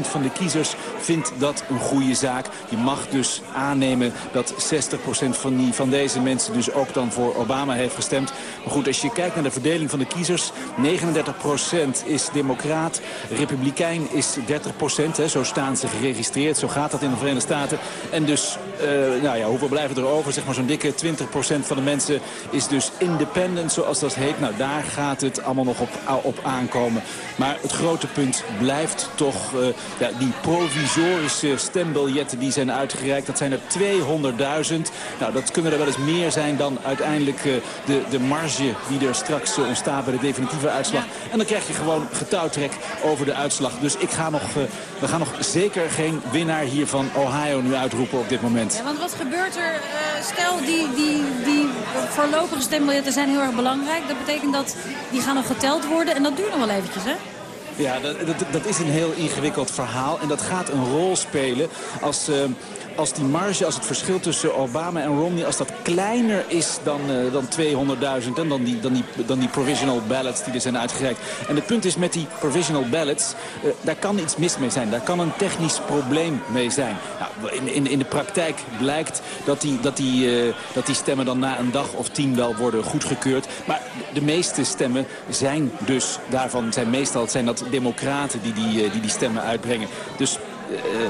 Speaker 6: van de kiezers vindt dat een goede zaak. Je mag dus aannemen dat 60% van, die, van deze mensen dus ook dan voor Obama heeft gestemd. Maar goed, als je kijkt naar de verdeling van de kiezers... 39% is democraat, republikein is 30%. Hè, zo staan ze geregistreerd, zo gaat dat in de Verenigde Staten. En dus, uh, nou ja, hoeveel blijven er over? Zeg maar zo'n dikke 20% van de mensen is dus independent, zoals dat heet. Nou, daar gaat het allemaal nog op, op aankomen. Maar het grote punt blijft toch uh, ja, die provisorische stembiljetten die zijn uitgereikt. Dat zijn er 200.000. Nou, dat kunnen er wel eens meer zijn dan uiteindelijk uh, de, de marge die er straks ontstaat bij de definitieve uitslag. Ja. En dan krijg je gewoon getouwtrek over de uitslag. Dus ik ga nog, we gaan nog zeker geen winnaar hier van Ohio nu uitroepen op dit moment.
Speaker 5: Ja, want wat gebeurt er? Uh, stel, die, die, die voorlopige stembiljetten zijn heel erg belangrijk. Dat betekent dat die gaan nog geteld worden. En dat duurt nog wel eventjes, hè?
Speaker 6: Ja, dat, dat, is een heel ingewikkeld verhaal. En dat gaat een rol spelen als... Uh, als die marge, als het verschil tussen Obama en Romney... als dat kleiner is dan, uh, dan 200.000 en dan die, dan, die, dan die provisional ballots die er zijn uitgereikt. En het punt is met die provisional ballots, uh, daar kan iets mis mee zijn. Daar kan een technisch probleem mee zijn. Nou, in, in, in de praktijk blijkt dat die, dat, die, uh, dat die stemmen dan na een dag of tien wel worden goedgekeurd. Maar de meeste stemmen zijn dus, daarvan zijn meestal zijn dat democraten die die, die, die stemmen uitbrengen. Dus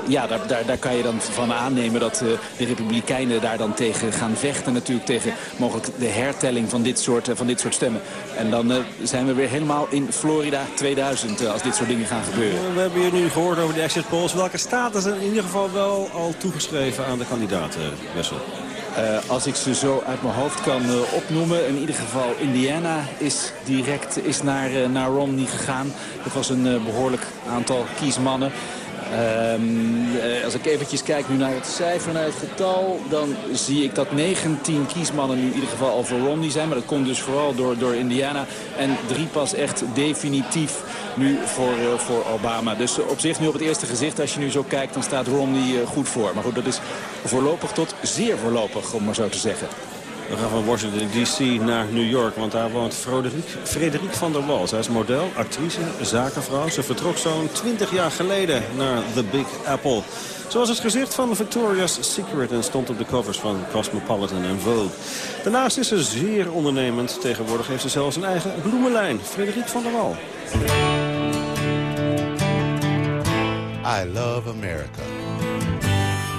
Speaker 6: ja, daar, daar, daar, kan je dan van aannemen dat uh, de Republikeinen daar dan tegen gaan vechten. Natuurlijk tegen mogelijk de hertelling van dit soort, uh, van dit soort stemmen. En dan zijn we weer helemaal in Florida 2000 als dit soort dingen gaan gebeuren.
Speaker 3: We hebben hier nu gehoord over de exit polls. Welke staten zijn in ieder geval wel al toegeschreven aan de kandidaten, Wessel?
Speaker 6: Uh, als ik ze zo uit mijn hoofd kan uh, opnoemen. In ieder geval Indiana is direct is naar, uh, naar Romney gegaan. Dat was een behoorlijk aantal kiesmannen. Um, uh, als ik eventjes kijk nu naar het cijfer, naar het getal... dan zie ik dat 19 kiesmannen nu in ieder geval al voor Romney zijn. Maar dat komt dus vooral door, door Indiana. En drie pas echt definitief nu voor, uh, voor Obama. Dus op zich nu op het eerste gezicht, als je nu zo kijkt... dan staat Romney goed voor. Maar goed, dat is voorlopig tot zeer voorlopig, om maar zo te zeggen.
Speaker 3: We gaan van Washington D.C. naar New York, want daar woont Frederik van der Wal. Zij is model, actrice, zakenvrouw. Ze vertrok zo'n 20 jaar geleden naar The Big Apple. Zoals het gezicht van Victoria's Secret en stond op de covers van Cosmopolitan en Vogue. Daarnaast is ze zeer ondernemend. Tegenwoordig heeft ze zelfs een eigen bloemenlijn. Frederik van der Wal.
Speaker 28: I love America.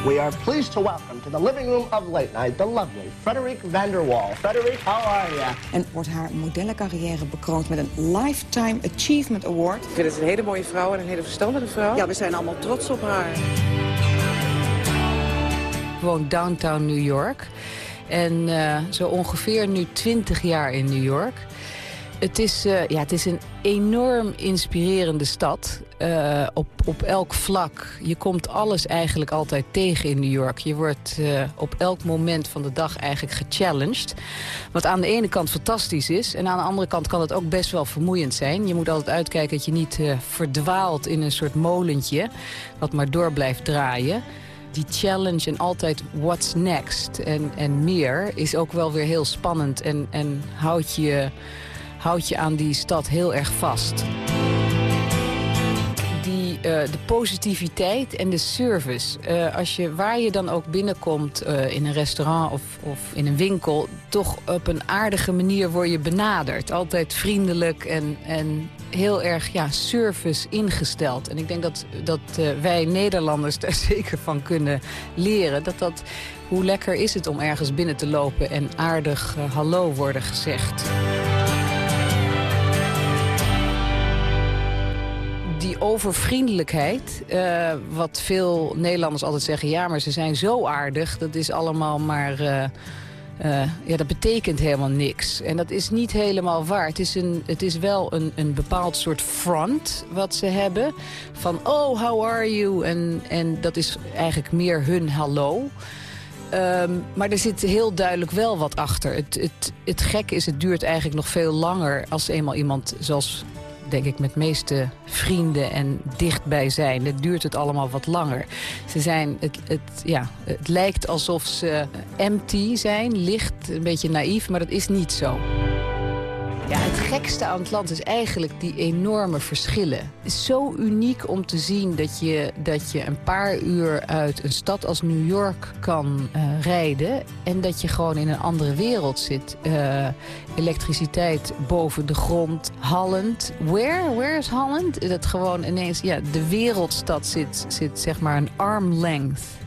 Speaker 29: We are pleased to welcome to the living room of Late Night the lovely Frederick Vanderwall. Frederick, how are you?
Speaker 30: En wordt haar modellencarrière bekroond met een Lifetime Achievement Award.
Speaker 31: Ik vind het een hele mooie vrouw en een hele verstandige vrouw.
Speaker 30: Ja, we zijn allemaal trots op haar.
Speaker 22: Woont downtown New York. En uh, zo ongeveer nu 20 jaar in New York. Het is, uh, ja, het is een enorm inspirerende stad. Uh, op, op elk vlak. Je komt alles eigenlijk altijd tegen in New York. Je wordt uh, op elk moment van de dag eigenlijk gechallenged. Wat aan de ene kant fantastisch is. En aan de andere kant kan het ook best wel vermoeiend zijn. Je moet altijd uitkijken dat je niet verdwaalt in een soort molentje. Wat maar door blijft draaien die challenge en altijd what's next en, en meer... is ook wel weer heel spannend en, en houdt je houd je aan die stad heel erg vast. Die, uh, de positiviteit en de service. Uh, als je, waar je dan ook binnenkomt, uh, in een restaurant of, of in een winkel... toch op een aardige manier word je benaderd. Altijd vriendelijk en, en heel erg ja, service ingesteld. En ik denk dat, dat wij Nederlanders daar [LAUGHS] zeker van kunnen leren. Dat dat, hoe lekker is het om ergens binnen te lopen en aardig hallo worden gezegd. Die overvriendelijkheid, uh, wat veel Nederlanders altijd zeggen... ja, maar ze zijn zo aardig, dat is allemaal maar... Uh, uh, ja, dat betekent helemaal niks. En dat is niet helemaal waar. Het is, een, het is wel een, een bepaald soort front wat ze hebben. Van, oh, how are you? En, en dat is eigenlijk meer hun hallo. Um, maar er zit heel duidelijk wel wat achter. Het, het, het gekke is, het duurt eigenlijk nog veel langer... als eenmaal iemand zoals denk ik, met meeste vrienden en dichtbij zijn. Het duurt het allemaal wat langer. Ze zijn, het, het, ja, het lijkt alsof ze empty zijn, licht, een beetje naïef, maar dat is niet zo. Ja, het gekste aan het land is eigenlijk die enorme verschillen. Het is zo uniek om te zien dat je, dat je een paar uur uit een stad als New York kan uh, rijden... en dat je gewoon in een andere wereld zit. Uh, elektriciteit boven de grond, Holland. Where? Where is Holland? Dat gewoon ineens, ja, de wereldstad zit, zit zeg maar een arm length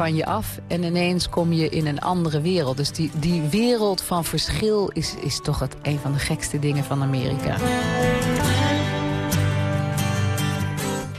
Speaker 22: van je af en ineens kom je in een andere wereld. Dus die, die wereld van verschil is, is toch het, een van de gekste dingen van Amerika.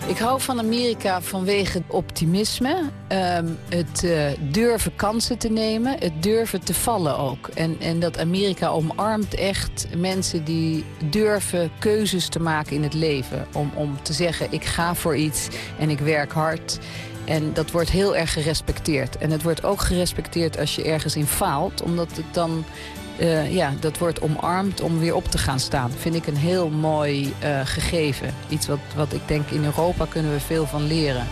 Speaker 22: Ik hou van Amerika vanwege optimisme, um, het uh, durven kansen te nemen, het durven te vallen ook. En, en dat Amerika omarmt echt mensen die durven keuzes te maken in het leven. Om, om te zeggen, ik ga voor iets en ik werk hard. En dat wordt heel erg gerespecteerd. En het wordt ook gerespecteerd als je ergens in faalt. Omdat het dan, uh, ja, dat wordt omarmd om weer op te gaan staan. Vind ik een heel mooi uh, gegeven. Iets wat, wat ik denk in Europa kunnen we veel van leren.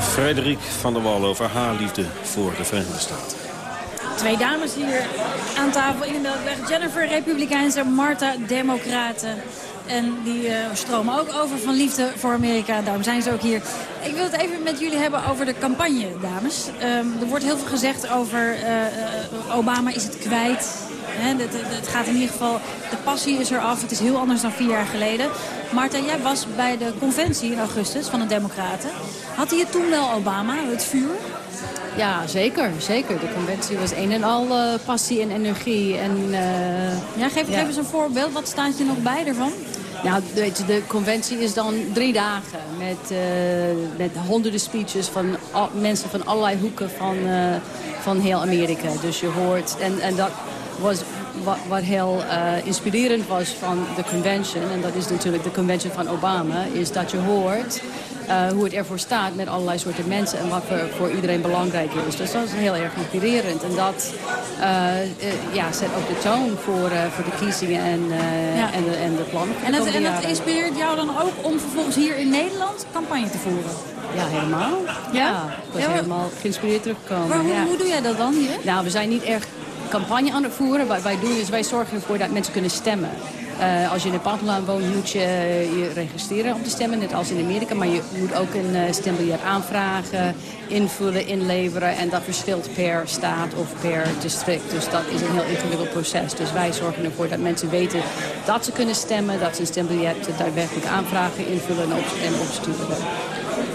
Speaker 3: Frederik van der Wal over haar liefde voor de Verenigde Staten.
Speaker 5: Twee dames hier aan tafel in de Melkweg. Jennifer, Republikeinse, Marta, Democraten. En die uh, stromen ook over van liefde voor Amerika. Daarom zijn ze ook hier. Ik wil het even met jullie hebben over de campagne, dames. Um, er wordt heel veel gezegd over uh, Obama is het kwijt. He, het, het, gaat in ieder geval, de passie is er af. Het is heel anders dan vier jaar geleden. Marta, jij was bij de conventie in augustus van de Democraten. Had hij het toen wel, Obama, het vuur?
Speaker 13: Ja, zeker. zeker. De conventie was een en al uh, passie en energie. En, uh,
Speaker 5: ja, geef, ja. geef eens een voorbeeld. Wat staat je nog bij ervan?
Speaker 13: Nou, weet je, de conventie is dan drie dagen met, uh, met honderden speeches van mensen van allerlei hoeken van, uh, van heel Amerika. Dus je hoort, en, en dat was wat, wat heel uh, inspirerend was van de convention, en dat is natuurlijk de convention van Obama, is dat je hoort uh, hoe het ervoor staat met allerlei soorten mensen en wat voor, voor iedereen belangrijk is. Dus dat is heel erg inspirerend. En dat uh, uh, ja, zet ook de toon voor, voor de kiezingen en, ja. en, de, en de plannen.
Speaker 5: En het, en inspireert jou dan ook om vervolgens hier in Nederland campagne te voeren?
Speaker 13: Ja, helemaal. Ja, ja ik was ja, helemaal geïnspireerd teruggekomen.
Speaker 5: Maar hoe,
Speaker 13: ja.
Speaker 5: hoe doe jij dat dan hier?
Speaker 13: Nou, we zijn niet echt campagne aan het voeren. Wat wij doen is wij zorgen ervoor dat mensen kunnen stemmen. Uh, als je in een platteland woont, moet je je registreren om te stemmen, net als in Amerika. Maar je moet ook een uh, stembiljet aanvragen, invullen, inleveren. En dat verschilt per staat of per district. Dus dat is een heel ingewikkeld proces. Dus wij zorgen ervoor dat mensen weten dat ze kunnen stemmen. Dat ze een stembiljet daadwerkelijk aanvragen, invullen en, op, en opsturen.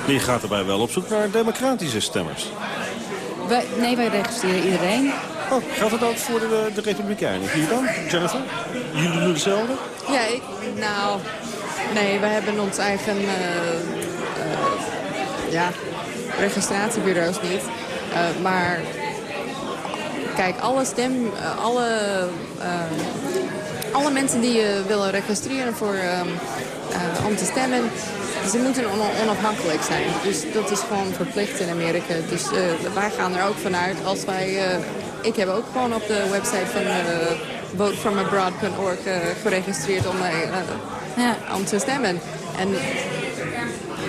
Speaker 3: Je gaat erbij wel op zoek naar democratische stemmers.
Speaker 13: Wij, nee, wij registreren iedereen.
Speaker 3: Oh, geldt dat ook voor de, de Republikeinen? Hier dan, Jennifer? Jullie doen hetzelfde?
Speaker 14: Ja, ik, nou, nee, we hebben ons eigen uh, uh, ja, registratiebureaus niet. Uh, maar kijk, alle stem, alle, alle mensen die je willen registreren voor, om te stemmen, ze moeten onafhankelijk zijn. Dus dat is gewoon verplicht in Amerika. Dus wij gaan er ook vanuit als wij... ik heb ook gewoon op de website van uh, votefromabroad.org geregistreerd om, ja. om te stemmen. En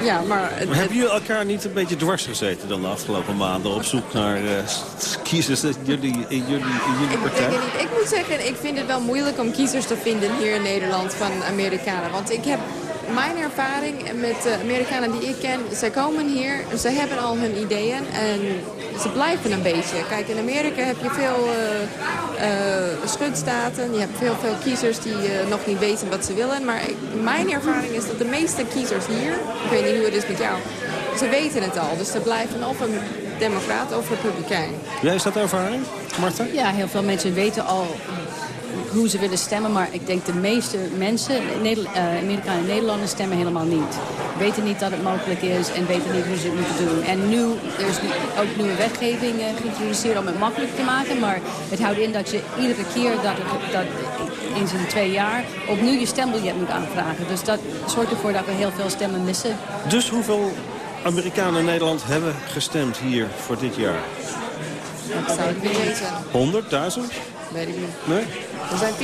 Speaker 14: ja, maar...
Speaker 3: maar hebben jullie elkaar niet een beetje dwars gezeten dan de afgelopen maanden... op zoek naar uh, kiezers in jullie, in jullie, in jullie partij?
Speaker 14: Ik, ik, ik moet zeggen, ik vind het wel moeilijk om kiezers te vinden hier in Nederland van Amerikanen. Want ik heb mijn ervaring met de Amerikanen die ik ken, zij komen hier, ze hebben al hun ideeën en ze blijven een beetje. Kijk, in Amerika heb je veel uh, uh, schudstaten, je hebt veel, veel kiezers die uh, nog niet weten wat ze willen. Maar ik, mijn ervaring is dat de meeste kiezers hier, ik weet niet hoe het is met jou, ze weten het al. Dus ze blijven of een democraat of republikein.
Speaker 3: Ja, is dat ervaring, Marta?
Speaker 13: Ja, heel veel mensen weten al hoe ze willen stemmen. Maar ik denk de meeste mensen, Amerikanen en Nederlanders, stemmen helemaal niet. Weten niet dat het mogelijk is en weten niet hoe ze het moeten doen. En nu, er is ook nieuwe wetgeving geïntroduceerd om het makkelijk te maken. Maar het houdt in dat je iedere keer dat, het, dat in zijn twee jaar opnieuw je stembiljet moet aanvragen. Dus dat zorgt ervoor dat we heel veel stemmen missen.
Speaker 3: Dus hoeveel Amerikanen in Nederland hebben gestemd hier voor dit jaar?
Speaker 14: Dat zou ik niet weten.
Speaker 3: 100.000?
Speaker 14: Weet ik niet.
Speaker 3: Nee?
Speaker 14: Er zijn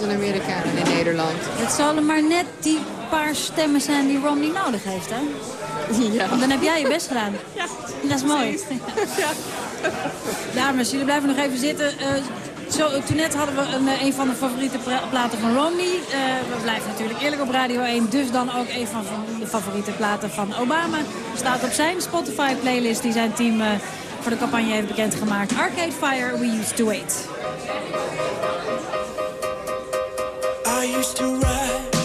Speaker 14: 40.000 Amerikanen in Nederland.
Speaker 5: Het zullen maar net die paar stemmen zijn die Romney nodig heeft, hè? [LAUGHS]
Speaker 14: Ja.
Speaker 5: Want dan heb jij je best gedaan. [LAUGHS] Ja. Dat is mooi. [LAUGHS] Ja. Dames, jullie blijven nog even zitten. Uh, zo, toen net hadden we een, een van de favoriete platen van Romney. Uh, we blijven natuurlijk eerlijk op Radio 1. Dus dan ook een van de favoriete platen van Obama. Staat op zijn Spotify-playlist die zijn team uh, voor de campagne heeft bekendgemaakt. Arcade Fire, We Used to Wait.
Speaker 32: I used to.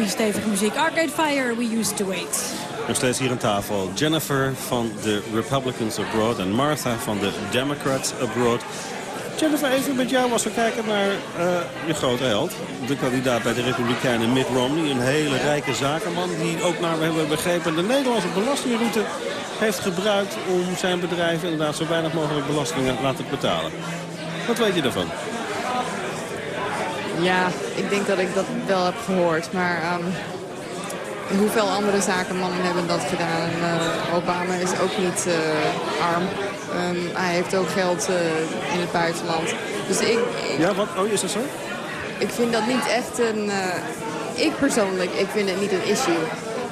Speaker 5: Moppie stevige muziek. Arcade Fire, we used to wait.
Speaker 3: Nog steeds hier aan tafel Jennifer van de Republicans Abroad en Martha van de Democrats Abroad. Jennifer, even met jou als we kijken naar eh, je grote held. De kandidaat bij de Republikeinen, Mitt Romney. Een hele rijke zakenman die ook naar we hebben begrepen de Nederlandse belastingroute heeft gebruikt om zijn bedrijf inderdaad zo weinig mogelijk belastingen te laten betalen. Wat weet je daarvan?
Speaker 14: Ja, ik denk dat ik dat wel heb gehoord. Maar ehm, hoeveel andere zakenmannen hebben dat gedaan? Eh, Obama is ook niet eh, arm. Ehm, hij heeft ook geld eh, in het buitenland. Dus ik, ik,
Speaker 3: Ja, wat? Oh, is dat zo?
Speaker 14: ik vind dat niet echt een... ik persoonlijk, ik vind het niet een issue.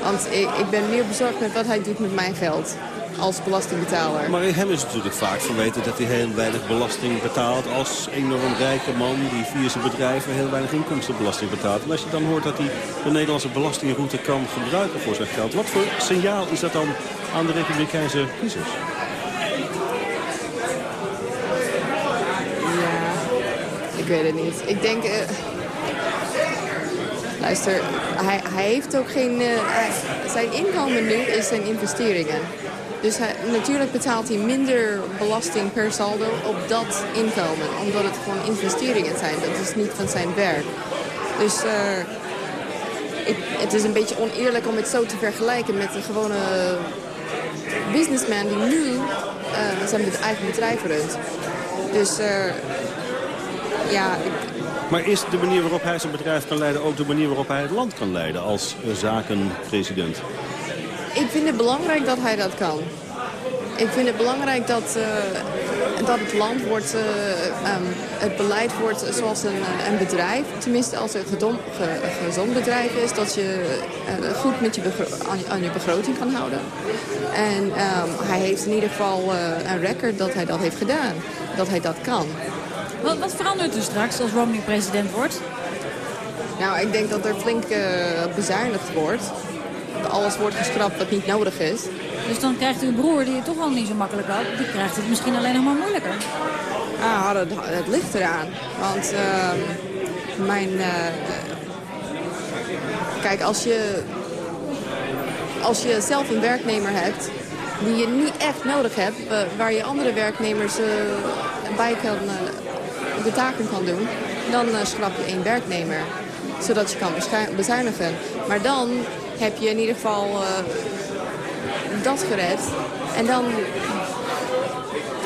Speaker 14: Want ik, ik ben meer bezorgd met wat hij doet met mijn geld. Als belastingbetaler.
Speaker 3: Maar in hem is natuurlijk vaak verweten dat hij heel weinig belasting betaalt als enorm rijke man die via zijn bedrijven heel weinig inkomstenbelasting betaalt. En als je dan hoort dat hij de Nederlandse belastingroute kan gebruiken voor zijn geld, wat voor signaal is dat dan aan de Republikeinse kiezers?
Speaker 14: Ja, ik weet het niet. Ik denk... eh, luister, hij, hij heeft ook geen... eh, zijn inkomen nu is zijn investeringen. Dus hij, natuurlijk betaalt hij minder belasting per saldo op dat inkomen. Omdat het gewoon investeringen zijn. Dat is niet van zijn werk. Dus eh, het is een beetje oneerlijk om het zo te vergelijken met een gewone businessman die nu eh, zijn eigen bedrijf runt. Dus eh, ja, ik,
Speaker 3: Maar is de manier waarop hij zijn bedrijf kan leiden ook de manier waarop hij het land kan leiden als zakenpresident?
Speaker 14: Ik vind het belangrijk dat hij dat kan. Ik vind het belangrijk dat, eh, dat het land wordt, eh, ehm, het beleid wordt zoals een, een bedrijf. Tenminste, als het een gedom- ge- gezond bedrijf is, dat je eh, goed met je aan, je- aan je begroting kan houden. En ehm, hij heeft in ieder geval een record dat hij dat heeft gedaan. Dat hij dat kan.
Speaker 5: Wat, wat verandert er straks als Romney president wordt?
Speaker 14: Nou, ik denk dat er flink bezuinigd wordt. Dat alles wordt geschrapt wat niet nodig is.
Speaker 5: Dus dan krijgt uw broer, die het toch al niet zo makkelijk had... die krijgt het misschien alleen nog maar moeilijker.
Speaker 14: Ah, het, het ligt eraan. Want ehm, mijn... eh, kijk, als je, als je zelf een werknemer hebt die je niet echt nodig hebt... waar je andere werknemers eh, bij kan, eh, de taken kan doen... dan schrap je één werknemer zodat je kan bezuinigen. Maar dan heb je in ieder geval eh, dat gered. En dan...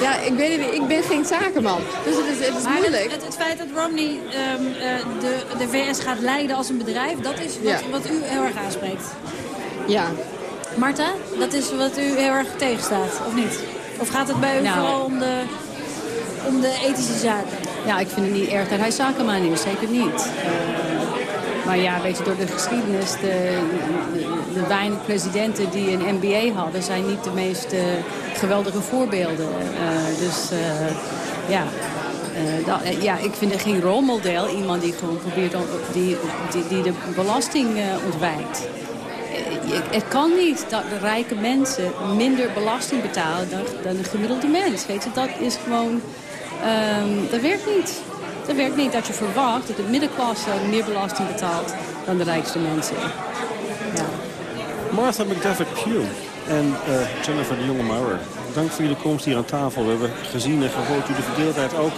Speaker 14: Ja, ik niet. Ik ben geen zakenman. Dus het is, het is
Speaker 5: Maar
Speaker 14: moeilijk.
Speaker 5: Het, het, het feit dat Romney ehm, eh, de, de VS gaat leiden als een bedrijf, dat is wat,
Speaker 14: Ja.
Speaker 5: wat u heel erg aanspreekt.
Speaker 14: Ja.
Speaker 5: Marta, dat is wat u heel erg tegenstaat, of niet? Of gaat het bij u
Speaker 13: Nou.
Speaker 5: vooral om de, om de ethische zaken?
Speaker 13: Ja, ik vind het niet erg dat hij zakenman is. Zeker niet. Eh, maar ja, weet je, door de geschiedenis, de, de, weinig presidenten die een MBA hadden, zijn niet de meest eh, geweldige voorbeelden. Eh, dus eh, ja, ja, ik vind het geen rolmodel. Iemand die gewoon probeert, om- die, die, die de belasting ontwijkt. Het kan niet dat de rijke mensen minder belasting betalen dan, dan de gemiddelde mens. Weet je, dat is gewoon... ehm, dat werkt niet. Dat werkt niet dat je verwacht dat de middenklasse meer belasting betaalt dan de rijkste mensen. Ja.
Speaker 3: Martha McDevitt Pugh en eh, Jennifer de Jonge Maurer. Dank voor jullie komst hier aan tafel. We hebben gezien en gehoord hoe de verdeeldheid ook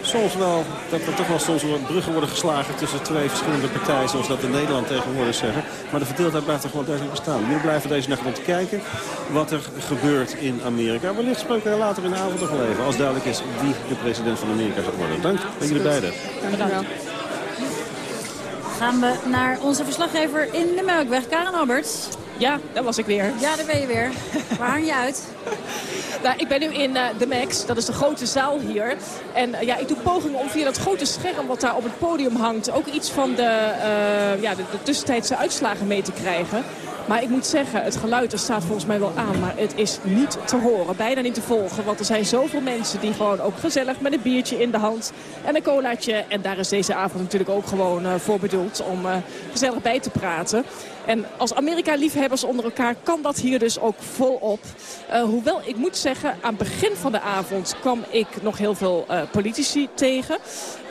Speaker 3: soms wel, dat er toch wel soms bruggen worden geslagen tussen twee verschillende partijen, zoals dat in Nederland tegenwoordig zeggen. Maar de verdeeldheid blijft toch wel duidelijk bestaan. Jullie blijven deze nacht te kijken wat er gebeurt in Amerika. Wellicht spreken we later in de avond nog wel even, als duidelijk is wie de president van Amerika zal worden. Dank aan jullie beiden.
Speaker 5: Bedankt. Gaan we naar onze verslaggever in de Melkweg, Karen Alberts.
Speaker 23: Ja, daar was ik weer.
Speaker 5: Ja, daar ben je weer. Waar hang je uit? [LAUGHS]
Speaker 23: Nou, ik ben nu in eh, de Max, dat is de grote zaal hier. En eh, ja, ik doe pogingen om via dat grote scherm wat daar op het podium hangt... ook iets van de, eh, ja, de, de tussentijdse uitslagen mee te krijgen. Maar ik moet zeggen, het geluid er staat volgens mij wel aan. Maar het is niet te horen, bijna niet te volgen. Want er zijn zoveel mensen die gewoon ook gezellig met een biertje in de hand... en een colaatje. En daar is deze avond natuurlijk ook gewoon voor bedoeld om gezellig bij te praten. En als Amerika-liefhebbers onder elkaar kan dat hier dus ook volop. Eh, hoewel ik moet zeggen, aan het begin van de avond kwam ik nog heel veel eh, politici tegen.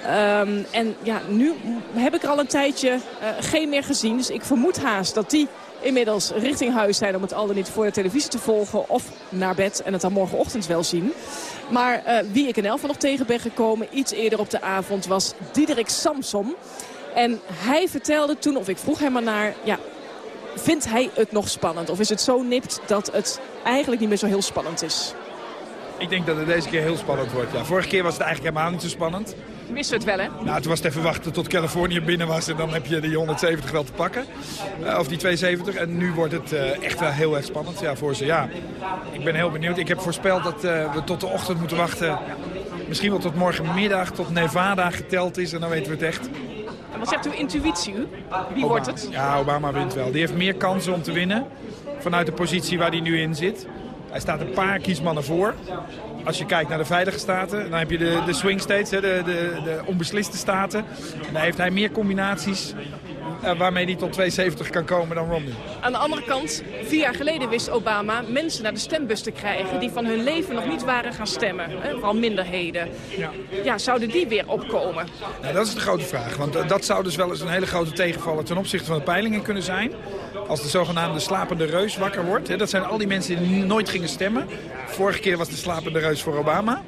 Speaker 23: Ehm, en ja, nu heb ik er al een tijdje eh, geen meer gezien. Dus ik vermoed haast dat die inmiddels richting huis zijn om het al dan niet voor de televisie te volgen of naar bed en het dan morgenochtend wel zien. Maar wie ik in geval nog tegen ben gekomen iets eerder op de avond was Diederik Samsom. En hij vertelde toen, of ik vroeg hem maar naar, ja, vindt hij het nog spannend? Of is het zo nipt dat het eigenlijk niet meer zo heel spannend is?
Speaker 33: Ik denk dat het deze keer heel spannend wordt. Ja, vorige keer was het eigenlijk helemaal niet zo spannend.
Speaker 23: Wisten we het wel, hè?
Speaker 33: Nou, toen was het even wachten tot Californië binnen was en dan heb je die 170 wel te pakken. Eh, of die 270. En nu wordt het eh, echt wel heel erg spannend ja, voor ze. Ja, ik ben heel benieuwd. Ik heb voorspeld dat eh, we tot de ochtend moeten wachten. Misschien wel tot morgenmiddag, tot Nevada geteld is en dan weten we het echt.
Speaker 23: En wat zegt uw intuïtie? Wie wordt het?
Speaker 33: Ja, Obama wint wel. Die heeft meer kansen om te winnen vanuit de positie waar hij nu in zit. Hij staat een paar kiesmannen voor. Als je kijkt naar de veilige staten, dan heb je de, de swing states, hè, de, de, de onbesliste staten. En daar heeft hij meer combinaties waarmee hij tot 270 kan komen dan Romney.
Speaker 23: Aan de andere kant, vier jaar geleden wist Obama mensen naar de stembus te krijgen... die van hun leven nog niet waren gaan stemmen. Hè, vooral minderheden. Ja. zouden die weer opkomen?
Speaker 33: Nou, dat is de grote vraag. Want eh, dat zou dus wel eens een hele grote tegenvaller ten opzichte van de peilingen kunnen zijn. Als de zogenaamde slapende reus wakker wordt. Hè, dat zijn al die mensen die nooit gingen stemmen. Vorige keer was de slapende reus voor Obama.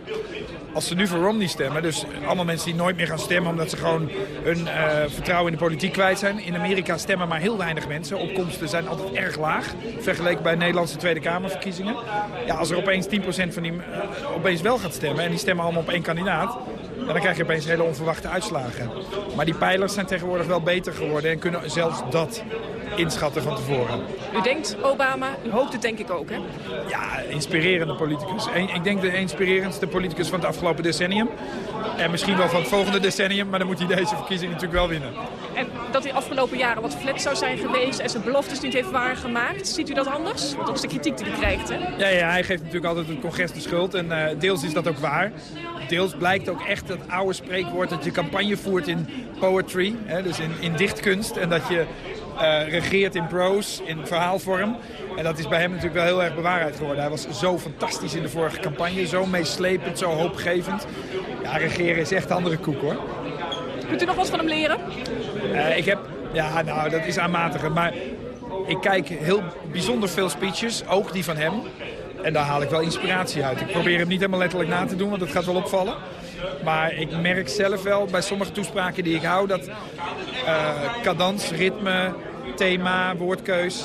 Speaker 33: Als ze nu voor Romney stemmen, dus allemaal mensen die nooit meer gaan stemmen... omdat ze gewoon hun eh, vertrouwen in de politiek kwijt zijn. In Amerika stemmen maar heel weinig mensen. Opkomsten zijn altijd erg laag, vergeleken bij Nederlandse Tweede Kamerverkiezingen. Ja, als er opeens 10% van die eh, opeens wel gaat stemmen... en die stemmen allemaal op één kandidaat... Dan krijg je opeens hele onverwachte uitslagen. Maar die pijlers zijn tegenwoordig wel beter geworden en kunnen zelfs dat inschatten van tevoren.
Speaker 23: U denkt Obama, u hoopt het denk ik ook, hè?
Speaker 33: Ja, inspirerende politicus. En ik denk de inspirerendste politicus van het afgelopen decennium. En misschien wel van het volgende decennium, maar dan moet hij deze verkiezing natuurlijk wel winnen.
Speaker 23: En dat hij afgelopen jaren wat flat zou zijn geweest... en zijn beloftes niet heeft waargemaakt. Ziet u dat anders? Want dat is de kritiek die hij krijgt, hè?
Speaker 33: Ja, ja, hij geeft natuurlijk altijd het congres de schuld en eh, deels is dat ook waar. Deels blijkt ook echt dat oude spreekwoord dat je campagne voert in poetry, hè, dus in, in dichtkunst. En dat je eh, regeert in prose, in verhaalvorm. En dat is bij hem natuurlijk wel heel erg bewaarheid geworden. Hij was zo fantastisch in de vorige campagne, zo meeslepend, zo hoopgevend. Ja, regeren is echt andere koek hoor.
Speaker 23: Kunt u nog wat van hem leren?
Speaker 33: Eh, ik heb, ja nou dat is aanmatigend, maar ik kijk heel bijzonder veel speeches, ook die van hem. En daar haal ik wel inspiratie uit. Ik probeer hem niet helemaal letterlijk na te doen, want dat gaat wel opvallen. Maar ik merk zelf wel bij sommige toespraken die ik hou... dat eh cadans, ritme, thema, woordkeus.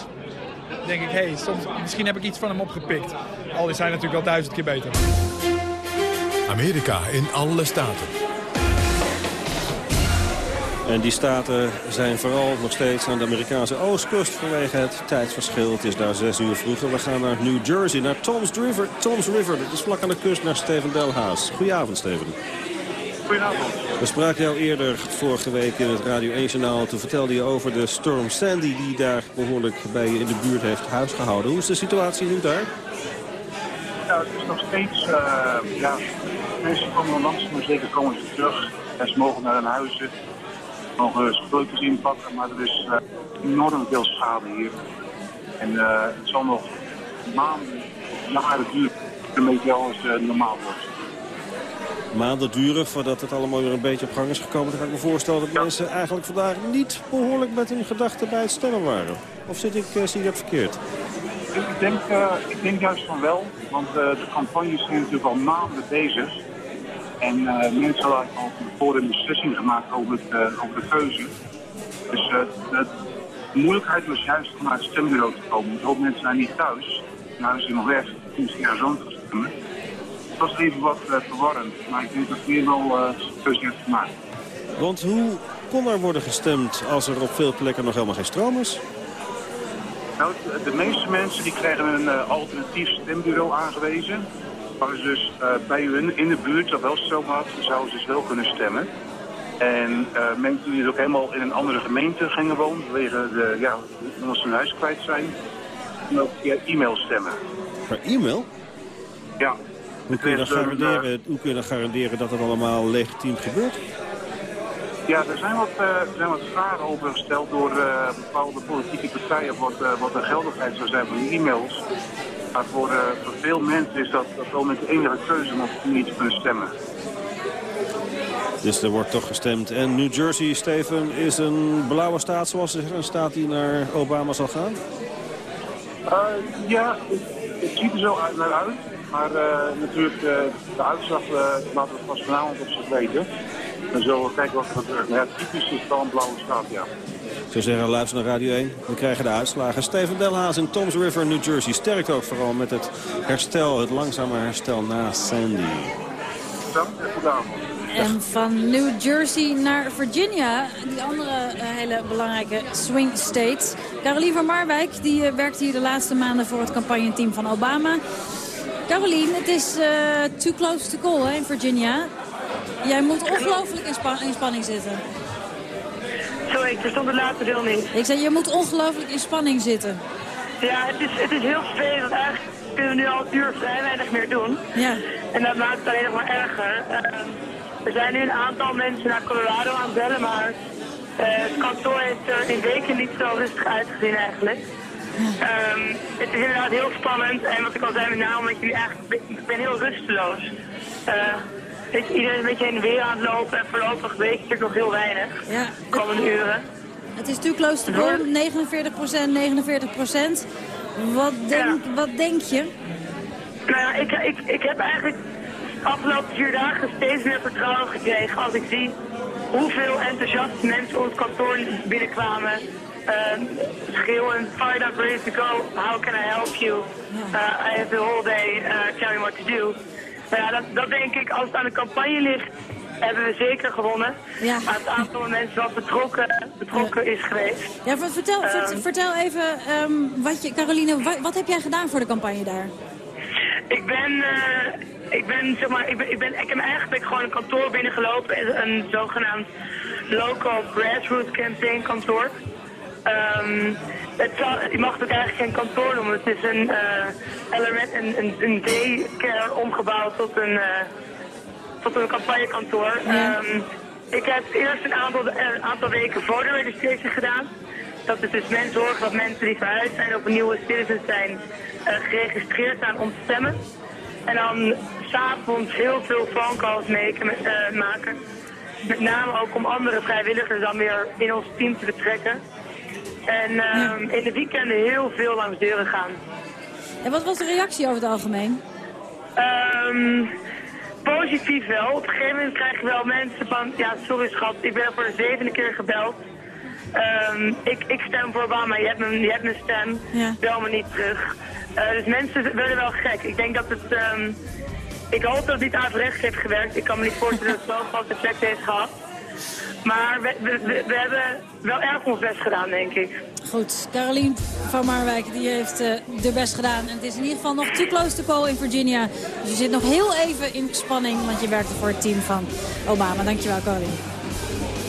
Speaker 33: denk ik, hey, soms, misschien heb ik iets van hem opgepikt. Al is hij natuurlijk wel duizend keer beter.
Speaker 27: Amerika in alle staten.
Speaker 3: En die staten zijn vooral nog steeds aan de Amerikaanse oostkust vanwege het tijdsverschil. Het is daar zes uur vroeger. We gaan naar New Jersey, naar Toms River. Toms River, dat is vlak aan de kust naar Steven Delhaas. Goedenavond, Steven.
Speaker 34: Goedenavond.
Speaker 3: We spraken jou eerder vorige week in het Radio 1-journaal. Toen vertelde je over de storm Sandy die daar behoorlijk bij je in de buurt heeft huisgehouden. Hoe is de situatie nu daar?
Speaker 34: Ja, het is nog steeds, eh, ja, mensen komen langs, maar zeker komen ze terug. En ze mogen naar hun huizen, mogen spulletjes inpakken, maar er is eh, enorm veel schade hier. En eh, het zal nog maanden, jaren duren, een beetje alles eh, normaal wordt.
Speaker 3: Maanden duren voordat het allemaal weer een beetje op gang is gekomen. Dan kan ik me voorstellen dat mensen eigenlijk vandaag niet behoorlijk met hun gedachten bij het stemmen waren. Of zit ik, eh, zie ik dat verkeerd?
Speaker 34: Ik denk, eh, ik denk juist van wel, want eh, de campagnes zijn natuurlijk al maanden bezig. En eh, mensen hadden al van tevoren een beslissing gemaakt over, het, eh, over de keuze. Dus eh, de moeilijkheid was juist om naar het stembureau te komen. Want ook mensen zijn niet thuis. Nou, ze zijn nog weg. Naar zo'n te stemmen. Het was even wat verwarrend, maar ik denk dat meer wel uh, keuze heeft gemaakt.
Speaker 3: Want hoe kon er worden gestemd als er op veel plekken nog helemaal geen stroom is?
Speaker 34: Nou, de, meeste mensen die krijgen een alternatief stembureau aangewezen. Waar ze dus eh, bij hun in de buurt, dat wel stroom had, zouden ze dus wel kunnen stemmen. En eh, mensen die dus ook helemaal in een andere gemeente gingen wonen, vanwege de, ja, omdat ze hun huis kwijt zijn, kunnen ook via e-mail stemmen.
Speaker 3: Per e-mail?
Speaker 34: Ja.
Speaker 3: Hoe kun, je dan garanderen, hoe kun je dan garanderen dat het allemaal legitiem gebeurt?
Speaker 34: Ja, er zijn wat, eh, er zijn wat vragen over gesteld door bepaalde politieke partijen wat, wat de geldigheid zou zijn van die e-mails. Maar voor, eh, voor veel mensen is dat, dat wel met de enige keuze om op manier te kunnen stemmen.
Speaker 3: Dus er wordt toch gestemd. En New Jersey, Steven, is een blauwe staat zoals ze zeggen. Een staat die naar Obama zal gaan?
Speaker 34: Eh, ja, het, het ziet er zo uit, naar uit. Maar eh, natuurlijk, de uitslag laten we pas vanavond op zich weten. Zullen we kijken wat er gebeurt. Maar ja, typisch is het wel een blauwe staat, ja.
Speaker 3: Ik zou zeggen, luister naar Radio 1. We krijgen de uitslagen. Steven Delhaas in Toms River, New Jersey. Sterkt ook vooral met het herstel, het langzame herstel na Sandy.
Speaker 34: En
Speaker 5: van New Jersey naar Virginia, die andere eh, hele belangrijke swing state. Carolien van Marwijk, die eh, werkt hier de laatste maanden voor het campagneteam van Obama. Carolien, het is eh, too close to call hè, in Virginia. Jij moet ongelooflijk in spanning zitten.
Speaker 35: Sorry, ik verstond het laatste deel niet.
Speaker 5: Ik zei, je moet ongelooflijk in spanning zitten.
Speaker 35: Ja, het is, het is heel vervelend, eigenlijk kunnen we nu al een uur vrij weinig meer doen.
Speaker 5: Ja.
Speaker 35: En dat maakt het alleen nog maar erger. Eh, er zijn nu een aantal mensen naar Colorado aan het bellen, maar eh, het kantoor heeft er in weken niet zo rustig uitgezien eigenlijk. Ehm, het is inderdaad heel spannend en wat ik al zei, met name je nu eigenlijk, ik ben heel rusteloos. Eh, je, iedereen is een beetje heen en weer aan het lopen en voorlopig weet er nog heel weinig.
Speaker 5: Ja.
Speaker 35: De komende uren.
Speaker 5: Het is too close to call, 49% 49 Wat denk, wat denk je?
Speaker 35: Nou ja, ik, ik, ik heb eigenlijk de afgelopen vier dagen steeds meer vertrouwen gekregen als ik zie hoeveel enthousiaste mensen ons kantoor binnenkwamen. Uh, schreeuwen, fired up, ready to go, how can I help you? Uh, I have the whole day, uh, tell me what to do. Nou ja, dat, dat denk ik, als het aan de campagne ligt, hebben we zeker gewonnen.
Speaker 5: Ja.
Speaker 35: Maar het aantal mensen wat betrokken, betrokken is geweest.
Speaker 5: Ja, ver- vertel, ver-
Speaker 35: Ehm.
Speaker 5: vertel even, ehm, wat je, Caroline, wat, wat heb jij gedaan voor de campagne daar?
Speaker 35: Ik ben, eh, ik ben, zeg maar, ik ben, ik ben, ik heb eigenlijk gewoon een kantoor binnengelopen, een, een zogenaamd local grassroots campaign kantoor. Ehm, het je mag het eigenlijk geen kantoor noemen, het is een eh, element, een, een, een daycare omgebouwd tot een, eh, tot een campagnekantoor. Ehm, ik heb eerst een aantal, een aantal weken voter registration gedaan. Dat is dus mensen zorgen dat mensen die verhuisd zijn of een nieuwe citizens zijn eh, geregistreerd staan om te stemmen. En dan s'avonds heel veel phone calls mee, eh, maken. Met name ook om andere vrijwilligers dan weer in ons team te betrekken. En ehm, in de weekenden heel veel langs deuren gaan.
Speaker 5: En wat was de reactie over het algemeen?
Speaker 35: Ehm, positief wel. Op een gegeven moment krijg je wel mensen van... Ja, sorry schat, ik ben voor de zevende keer gebeld. Ehm, ik, ik stem voor Obama, je hebt mijn, je hebt mijn stem,
Speaker 5: Ja.
Speaker 35: bel me niet terug. Eh, dus mensen werden wel gek. Ik denk dat het... ehm, ik hoop dat het niet averechts heeft gewerkt. Ik kan me niet voorstellen dat het zo'n groot effect heeft gehad. Maar we, we, we, we hebben wel erg ons best gedaan, denk ik.
Speaker 5: Goed, Carolien van Marwijk die heeft eh de best gedaan. En het is in ieder geval nog too close to call in Virginia. Dus je zit nog heel even in spanning, want je werkte voor het team van Obama. Dankjewel, Carolien.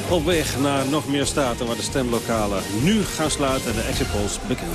Speaker 3: Op weg naar nog meer staten waar de stemlokalen nu gaan sluiten en de exit polls bekend